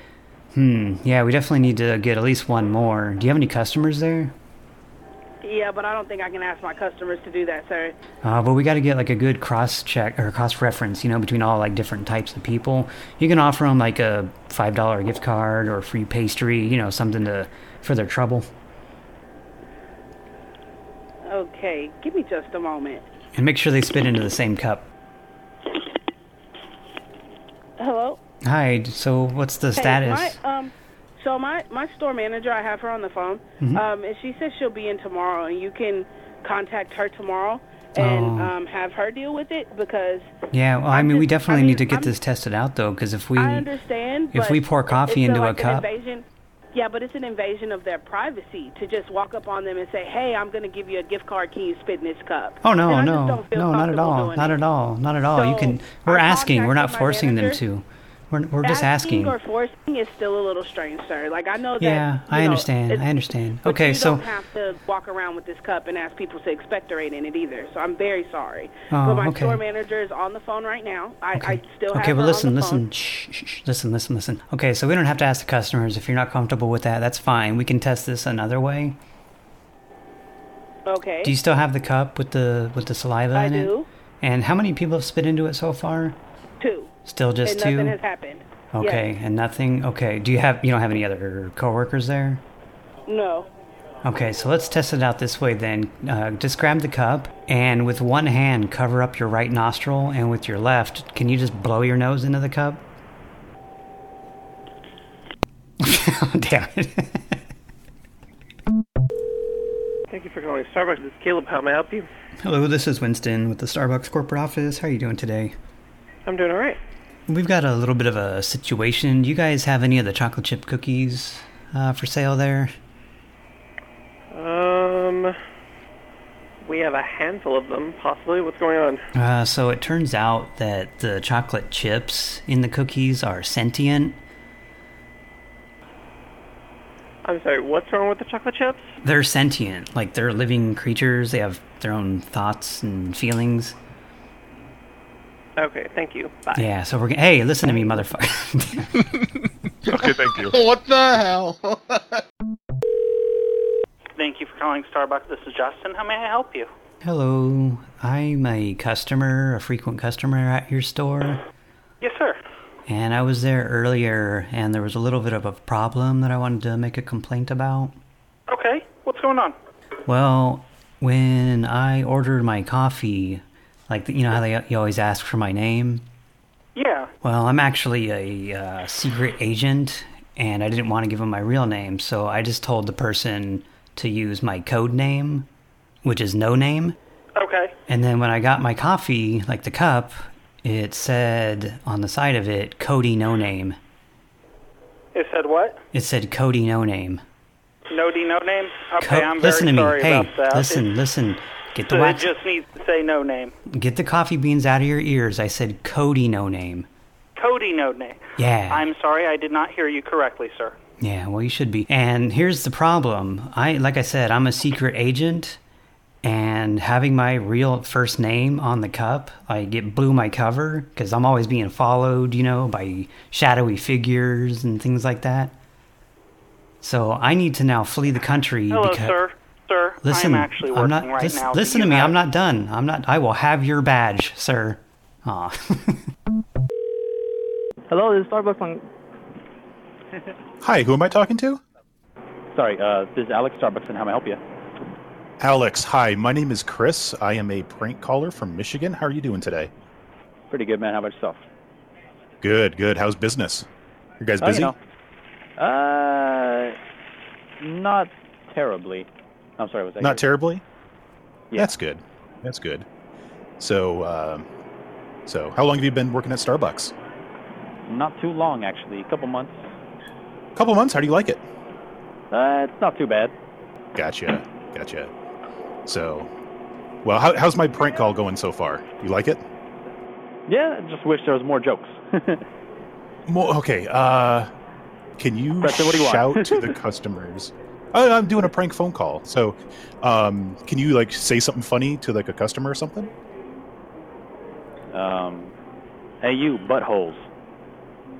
Hmm. Yeah, we definitely need to get at least one more. Do you have any customers there? Yeah, but I don't think I can ask my customers to do that, sir. Uh, but we got to get like a good cross check or cross reference, you know, between all like different types of people. You can offer them like a five dollar gift card or free pastry, you know, something to for their trouble. Okay, give me just a moment. And make sure they spit into the same cup. Hello. Hi. So what's the Hey, status? my, um, so my my store manager, I have her on the phone, Mhm. um, and she says she'll be in tomorrow, and you can contact her tomorrow and Oh. um, have her deal with it because yeah. Well, I mean, we definitely I need to get I'm- this tested out though, because if we I understand. if we pour coffee into a like cup- An invasion, yeah, but it's an invasion of their privacy to just walk up on them and say, "Hey, I'm going to give you a gift card. Can you spit in this cup?" Oh no, just no, no, not at all, not it. at all, not at all. you can. We're asking. We're not forcing them to. We're we're just asking. or forcing is still a little strange, sir. Like I know that. Yeah, I know, understand. I understand. Okay, you so don't have to walk around with this cup and ask people to expectorate in it either. So I'm very sorry. Oh, but my okay. store manager is on the phone right now. I, I still have okay, well, listen, listen, shh, shh, shh, listen, listen, listen. Okay, so we don't have to ask the customers if you're not comfortable with that. That's fine. We can test this another way. Okay. Do you still have the cup with the with the saliva I in it? do. And how many people have spit into it so far? Two. Still just and two. Nothing has happened. Okay, Yes. and nothing. Okay, do you have you don't have any other coworkers there? No. Okay, so let's test it out this way then. Uh, just grab the cup and with one hand cover up your right nostril, and with your left, can you just blow your nose into the cup? *laughs* Damn it. Thank you for calling Starbucks. This is Caleb. How may I help you? Hello, this is Winston with the Starbucks corporate office. How are you doing today? I'm doing all right. We've got a little bit of a situation. Do you guys have any of the chocolate chip cookies uh, for sale there? Um, we have a handful of them, possibly. What's going on? Uh, so it turns out that the chocolate chips in the cookies are sentient. I'm sorry. What's wrong with the chocolate chips? They're sentient, like they're living creatures. They have their own thoughts and feelings. Okay, thank you. Bye. Yeah, so we're gonna. Hey, listen to me, motherfucker. *laughs* okay, thank you. What the hell? *laughs* Thank you for calling Starbucks. This is Justin. How may I help you? Hello, I'm a customer, a frequent customer at your store, Yes, sir. and I was there earlier, and there was a little bit of a problem that I wanted to make a complaint about. Okay. What's going on? Well, when I ordered my coffee, like you know how they you always ask for my name. Yeah. Well, I'm actually a uh, secret agent, and I didn't want to give them my real name, so I just told the person to use my code name, which is no name. Okay. And then when I got my coffee, like the cup, it said on the side of it, Cody No Name. It said what? It said Cody No Name. No D, no name? Okay, Co- I'm very listen to me. sorry Hey, about that. listen, listen. Get the so wax. It just needs to say no name. Get the coffee beans out of your ears. I said Cody no name. Cody, no name. Yeah. I'm sorry, I did not hear you correctly, sir. Yeah, well, you should be. And here's the problem. I, like I said, I'm a secret agent, and having my real first name on the cup, like it blew my cover because I'm always being followed, you know, by shadowy figures and things like that. So I need to now flee the country. Hello, because, sir. Sir, Listen, I'm actually working I'm not. right listen, now. Listen to me. have- I'm not done. I'm not. I will have your badge, sir. Aw. *laughs* Hello, this is Starbucks on. *laughs* Hi, who am I talking to? Sorry, uh, this is Alex Starbucks, and how may I help you? Alex, hi. My name is Chris. I am a prank caller from Michigan. How are you doing today? Pretty good, man. How about yourself? Good, good. How's business? You guys Oh, you busy? know. Uh, not terribly. I'm sorry, was that Not yours? terribly. That's good. That's good. So, uh, so how long have you been working at Starbucks? Not too long, actually. A couple months. A couple months. How do you like it? Uh, it's not too bad. Gotcha. Gotcha. So, well, how, how's my prank call going so far? You like it? Yeah, I just wish there was more jokes. *laughs* More, okay. Uh, can you Preston, you shout to the *laughs* customers? Oh, I'm doing a prank phone call. So, um, can you like say something funny to like a customer or something? um, hey, you buttholes.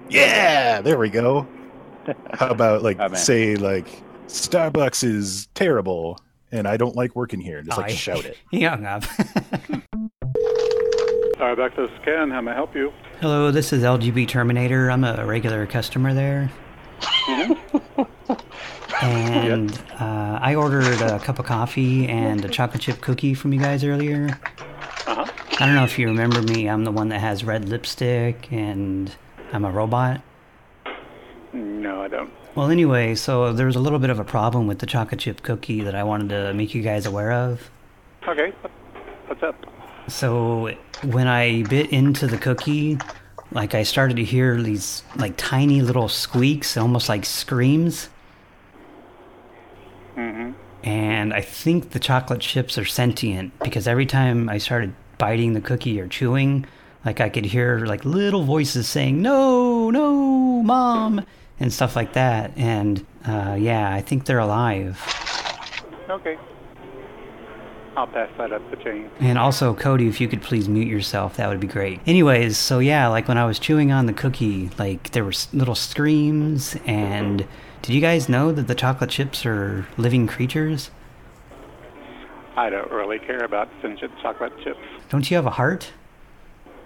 Yeah, there we go. *laughs* How about like Oh, say like Starbucks is terrible and I don't like working here. Just like Oh, shout it. He hung up. Starbucks, this is Ken. How may I help you? Hello, this is LGB Terminator. I'm a regular customer there. *laughs* And uh, I ordered a cup of coffee and a chocolate chip cookie from you guys earlier. Uh-huh. I don't know if you remember me. I'm the one that has red lipstick and I'm a robot. No, I don't. Well, anyway, so there's a little bit of a problem with the chocolate chip cookie that I wanted to make you guys aware of. Okay, what's up? So when I bit into the cookie, like I started to hear these like tiny little squeaks, almost like screams. Mm-hmm. And I think the chocolate chips are sentient because every time I started biting the cookie or chewing, like I could hear like little voices saying, no, no, mom, and stuff like that. And uh, yeah, I think they're alive. Okay. I'll pass that up the chain. And also, Cody, if you could please mute yourself, that would be great. Anyways, so yeah, like when I was chewing on the cookie, like there were little screams, and did you guys know that the chocolate chips are living creatures? I don't really care about sentient chocolate chips. Don't you have a heart?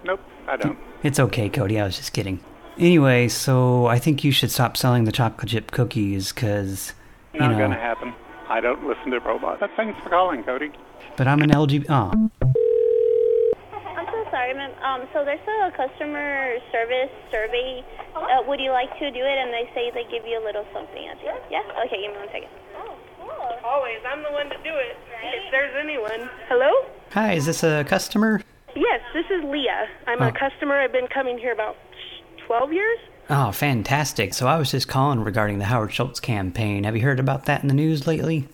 Nope, I don't. It's okay, Cody, I was just kidding. Anyway, so I think you should stop selling the chocolate chip cookies, because, you Not know... gonna happen. I don't listen to robots. But thanks for calling, Cody. But I'm an LG... Oh. I'm so sorry, ma'am. Um, so there's a customer service survey. Uh, would you like to do it? And they say they give you a little something at the end. Yeah? Okay, give me one second. Oh, cool. Always, I'm the one to do it. If there's anyone. Hello? Hi, is this a customer? Yes, this is Leah. I'm Oh. a customer. I've been coming here about 12 years. Oh, fantastic. So I was just calling regarding the Howard Schultz campaign. Have you heard about that in the news lately?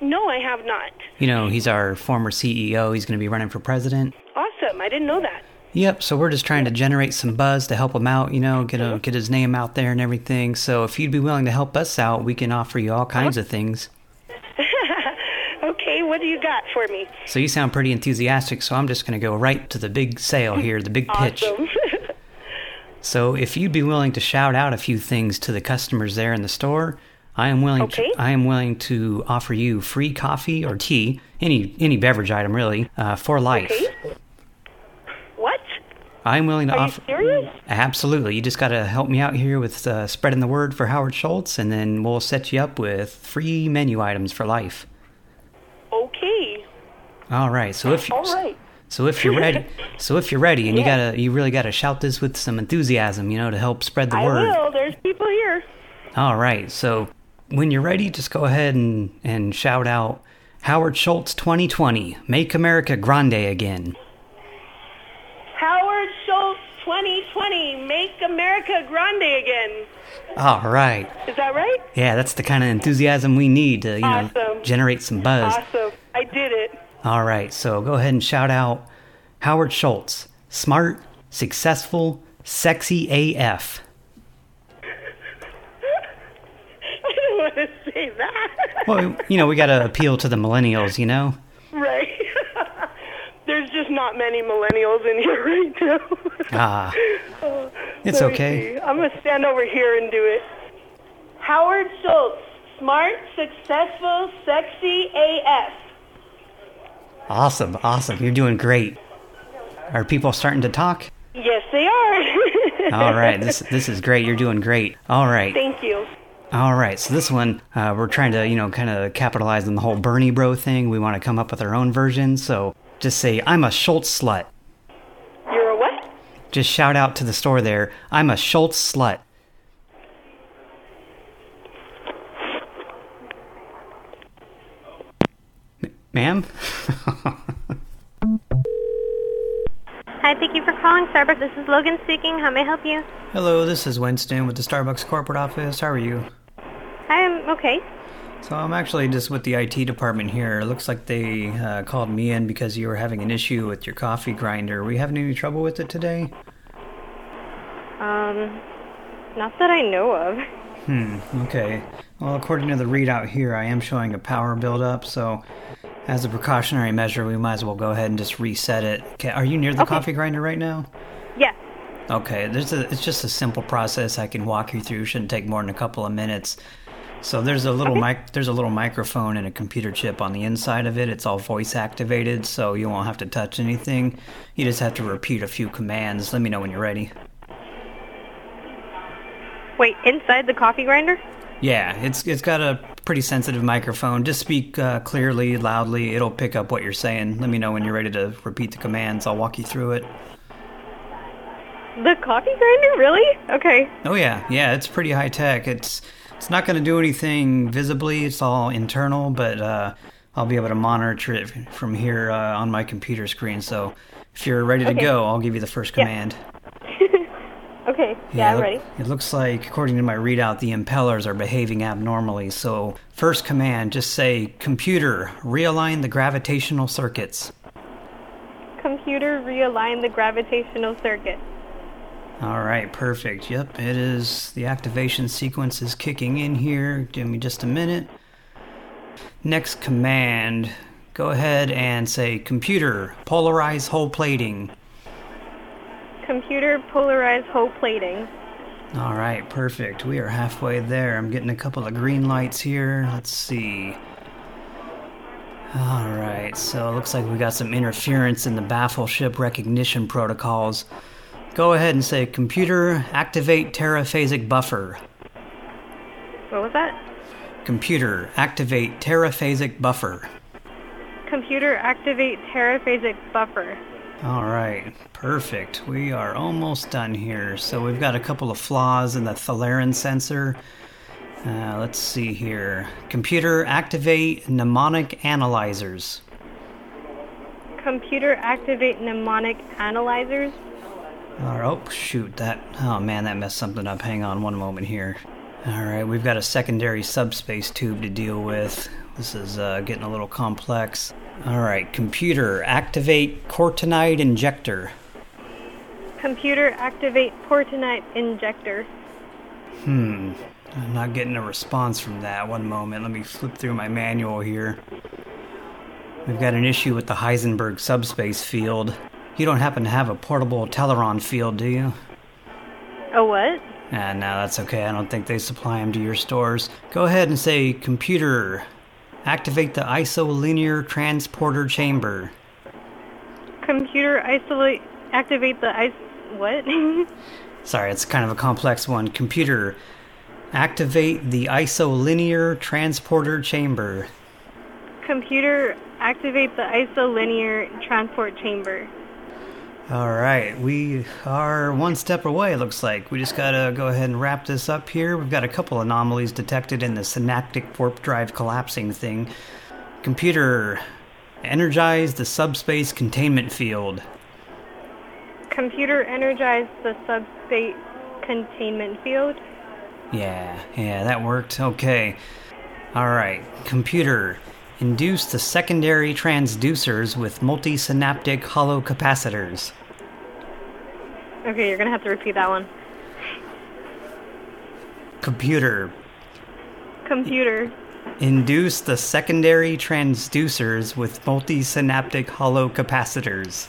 No, I have not. You know, he's our former CEO. He's going to be running for president. Awesome. I didn't know that. Yep, so we're just trying to generate some buzz to help him out, you know, get a, get his name out there and everything. So if you'd be willing to help us out, we can offer you all kinds of things. *laughs* okay, what do you got for me? So you sound pretty enthusiastic, so I'm just going to go right to the big sale here, the big pitch. *laughs* Awesome. *laughs* So if you'd be willing to shout out a few things to the customers there in the store, I am willing Okay. to I am willing to offer you free coffee or tea, any any beverage item really, uh, for life. Okay. I'm willing to Are you offer serious? Absolutely. You just got to help me out here with uh, spreading the word for Howard Schultz and then we'll set you up with free menu items for life. Okay. All right. So if you, All right. So if you're ready, so if you're ready, and you gotta, you really gotta shout this with some enthusiasm, you know, to help spread the I word. will. There's people here. All right. So when you're ready, just go ahead and and shout out Howard Schultz 2020, Make America Grande Again. Howard Schultz 2020, make America grande again. All right. Is that right? Yeah, that's the kind of enthusiasm we need to, you know, generate some buzz. Awesome. I did it. All right, so go ahead and shout out Howard Schultz. Smart, successful, sexy AF. *laughs* I don't want to say that. Well, you know, we got to appeal to the millennials, you know? Right. There's just not many millennials in here *laughs* right now. Ah, Oh, *laughs* It's okay. see. I'm going to stand over here and do it. Howard Schultz, smart, successful, sexy AF. awesome, awesome. You're doing great. Are people starting to talk? Yes, they are. *laughs* All right, this this is great. You're doing great. All right. Thank you. All right, so this one, uh, we're trying to, you know, kind of capitalize on the whole Bernie bro thing. We want to come up with our own version, so just say, I'm a Schultz slut. You're a what? Just shout out to the store there, I'm a Schultz slut. Ma'am? *laughs* Hi, thank you for calling Starbucks. This is Logan speaking. How may I help you? Hello, this is Winston with the Starbucks corporate office. How are you? I'm okay. So I'm actually just with the IT department here. It looks like they uh, called me in because you were having an issue with your coffee grinder. Are we having any trouble with it today? Um, not that I know of. Hmm, okay. Well, according to the readout here, I am showing a power buildup, so as a precautionary measure, we might as well go ahead and just reset it. Okay, are you near the Okay. coffee grinder right now? Yes. Okay, there's a, it's just a simple process I can walk you through. Shouldn't take more than a couple of minutes. So there's a little mic, there's a little microphone and a computer chip on the inside of it. It's all voice activated, so you won't have to touch anything. You just have to repeat a few commands. Let me know when you're ready. Wait, inside the coffee grinder? Yeah, it's it's got a pretty sensitive microphone. Just speak uh, clearly, loudly. It'll pick up what you're saying. Let me know when you're ready to repeat the commands. I'll walk you through it. The coffee grinder? Really? Okay. Oh yeah, yeah, it's pretty high tech. It's it's not going to do anything visibly. It's all internal, but uh, I'll be able to monitor it from here uh, on my computer screen. So if you're ready to Okay. go, I'll give you the first Yeah. command. *laughs* Okay. Yeah, I'm it look- ready. It looks like, according to my readout, the impellers are behaving abnormally. So, first command, just say, computer, realign the gravitational circuits. Computer realign the gravitational circuit. All right, perfect. Yep, it is. The activation sequence is kicking in here. Give me just a minute. Next command, go ahead and say, computer, polarize hull plating. Computer polarize hull plating. All right, perfect. We are halfway there. I'm getting a couple of green lights here. Let's see. All right, so it looks like we got some interference in the baffle ship recognition protocols. Go ahead and say, computer, activate teraphasic buffer. What was that? Computer, activate teraphasic buffer. Computer activate teraphasic buffer. All right, perfect. We are almost done here. So we've got a couple of flaws in the Thalarin sensor. Uh, let's see here. Computer, activate mnemonic analyzers. Computer activate mnemonic analyzers. All right, oh, shoot, that. Oh man, that messed something up. Hang on one moment here. All right, we've got a secondary subspace tube to deal with. This is uh, getting a little complex. All right, computer, activate cortinite injector. Computer activate portonite injector. Hmm, I'm not getting a response from that. One moment, let me flip through my manual here. We've got an issue with the Heisenberg subspace field. You don't happen to have a portable Teleron field, do you? A what? Ah, no, that's okay. I don't think they supply them to your stores. Go ahead and say, computer, activate the isolinear transporter chamber. Computer isolate activate the ice what? *laughs* Sorry, it's kind of a complex one. Computer, activate the isolinear transporter chamber. Computer activate the isolinear transport chamber. All right, we are one step away, it looks like. We just gotta go ahead and wrap this up here. We've got a couple anomalies detected in the synaptic warp drive collapsing thing. Computer, energize the subspace containment field. Computer energize the subspace containment field. Yeah, yeah, that worked. Okay. Alright. Computer. Induce the secondary transducers with multisynaptic hollow capacitors. Okay, you're gonna have to repeat that one. Computer. Computer. Induce the secondary transducers with multisynaptic hollow capacitors.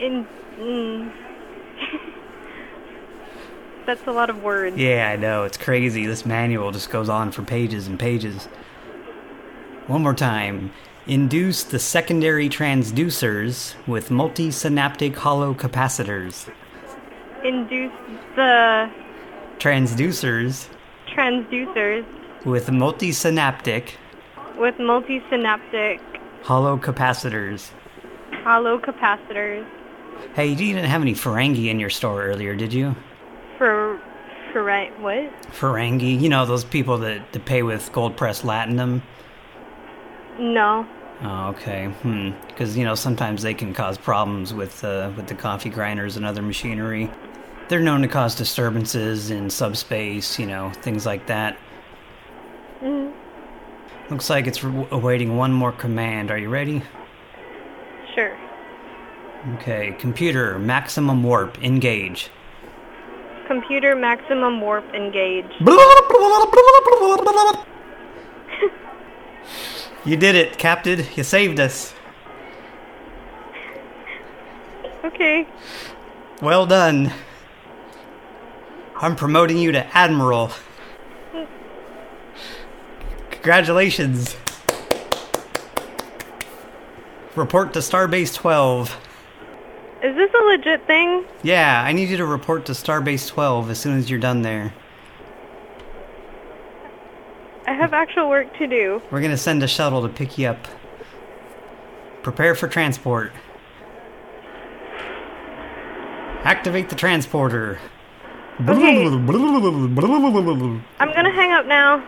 In. Mm. *laughs* That's a lot of words. Yeah, I know. It's crazy. This manual just goes on for pages and pages. One more time. Induce the secondary transducers with multisynaptic hollow capacitors. Induce the Transducers transducers with multisynaptic with multisynaptic hollow capacitors. hollow capacitors Hey, you didn't have any Ferengi in your store earlier, did you? for for right what? Ferengi, you know those people that, that pay with gold pressed latinum. No. Oh, okay. Hmm. Because you know sometimes they can cause problems with uh, with the coffee grinders and other machinery. They're known to cause disturbances in subspace, you know, things like that. Mm. Looks like it's awaiting one more command. Are you ready? Sure. Okay. Computer, maximum warp, engage. Computer maximum warp engage. *laughs* You did it, Captain. You saved us. Okay. Well done. I'm promoting you to Admiral. Congratulations. Report to Starbase 12. Is this a legit thing? Yeah, I need you to report to Starbase 12 as soon as you're done there. I have actual work to do. We're gonna send a shuttle to pick you up. Prepare for transport. Activate the transporter. Okay. *laughs* I'm gonna hang up now.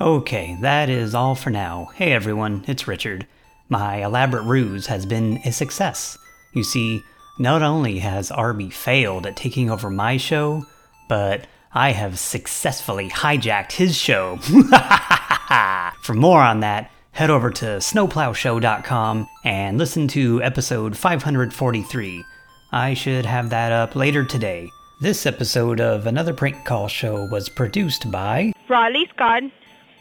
Okay, that is all for now. Hey everyone, it's Richard. My elaborate ruse has been a success. You see, not only has Arby failed at taking over my show, but I have successfully hijacked his show. *laughs* for more on that, head over to snowplowshow.com and listen to episode 543. I should have that up later today. This episode of Another Prank Call Show was produced by Raleigh Scott,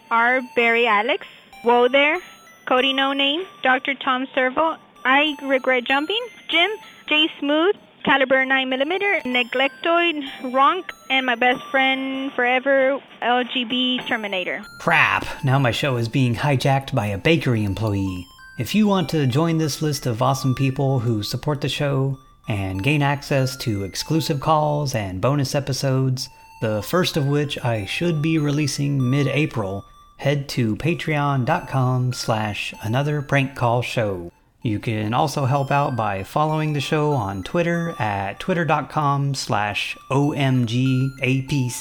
R. Barry Alex, Whoa There, Cody No Name, Dr. Tom Servo, I Regret Jumping, Jim, J Smooth, Caliber 9mm, Neglectoid, Ronk, and my best friend forever, LGB Terminator. Crap, now my show is being hijacked by a bakery employee. If you want to join this list of awesome people who support the show and gain access to exclusive calls and bonus episodes, the first of which I should be releasing mid-April, head to patreon.com slash another prank call show. You can also help out by following the show on Twitter at twitter.com slash omgapcs,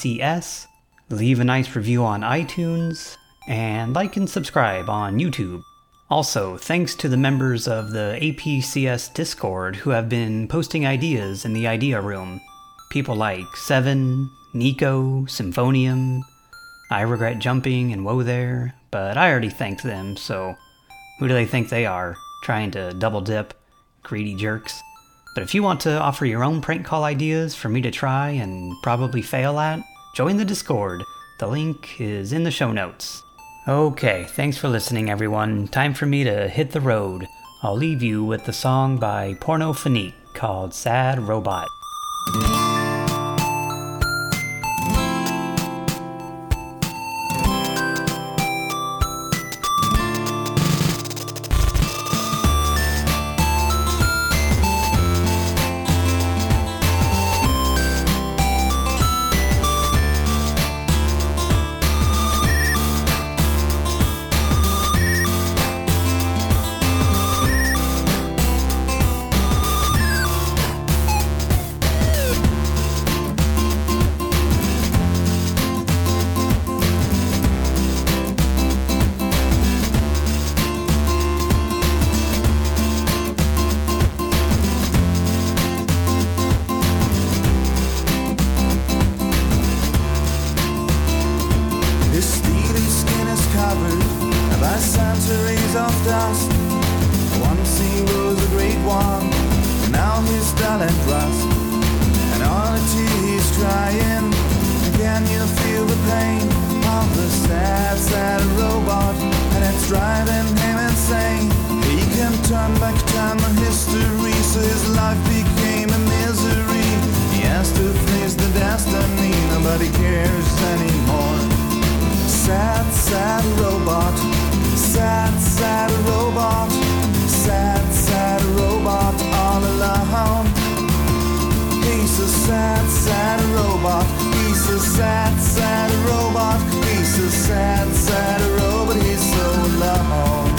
leave a nice review on iTunes, and like and subscribe on YouTube. Also, thanks to the members of the APCS Discord who have been posting ideas in the Idea Room. People like Seven, Nico, Symphonium, I Regret Jumping, and Woe There, but I already thanked them, so who do they think they are? Trying to double dip? Greedy jerks. But if you want to offer your own prank call ideas for me to try and probably fail at, join the Discord. The link is in the show notes. Okay, thanks for listening, everyone. Time for me to hit the road. I'll leave you with the song by Pornophonique called Sad Robot. Nobody cares anymore. Sad, sad robot, sad, sad robot, sad, sad robot, all alone. He's a sad, sad robot. He's a sad, sad robot. He's a sad, sad robot. He's so alone.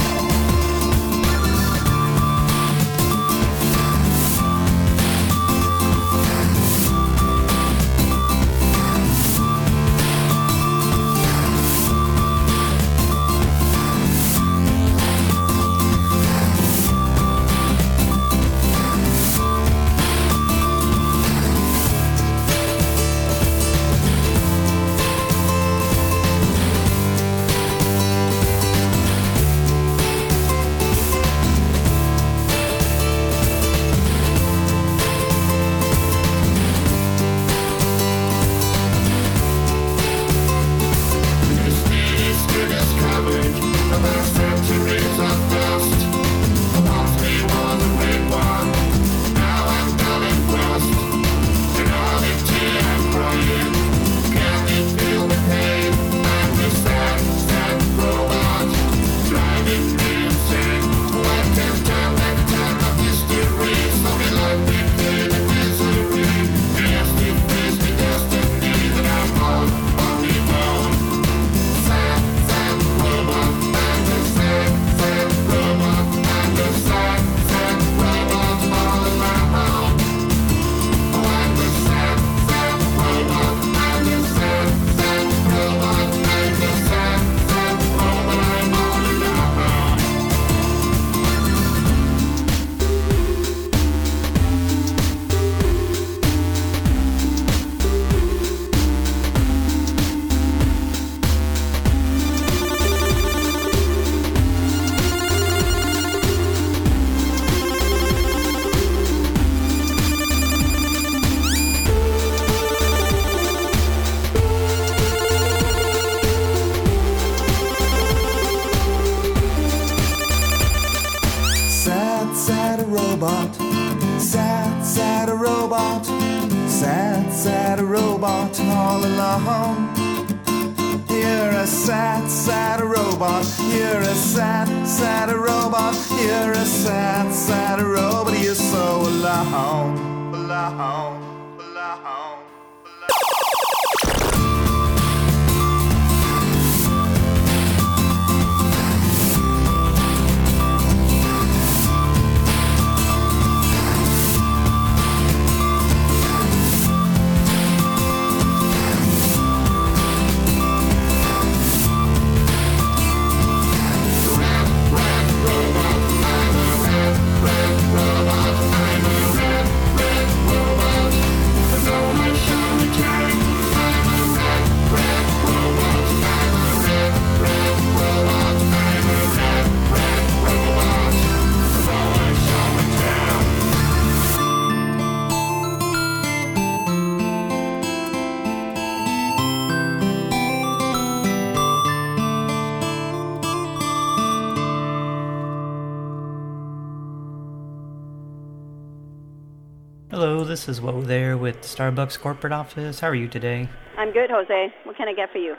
This is Whoa There with Starbucks corporate office. How are you today? I'm good, Jose. What can I get for you?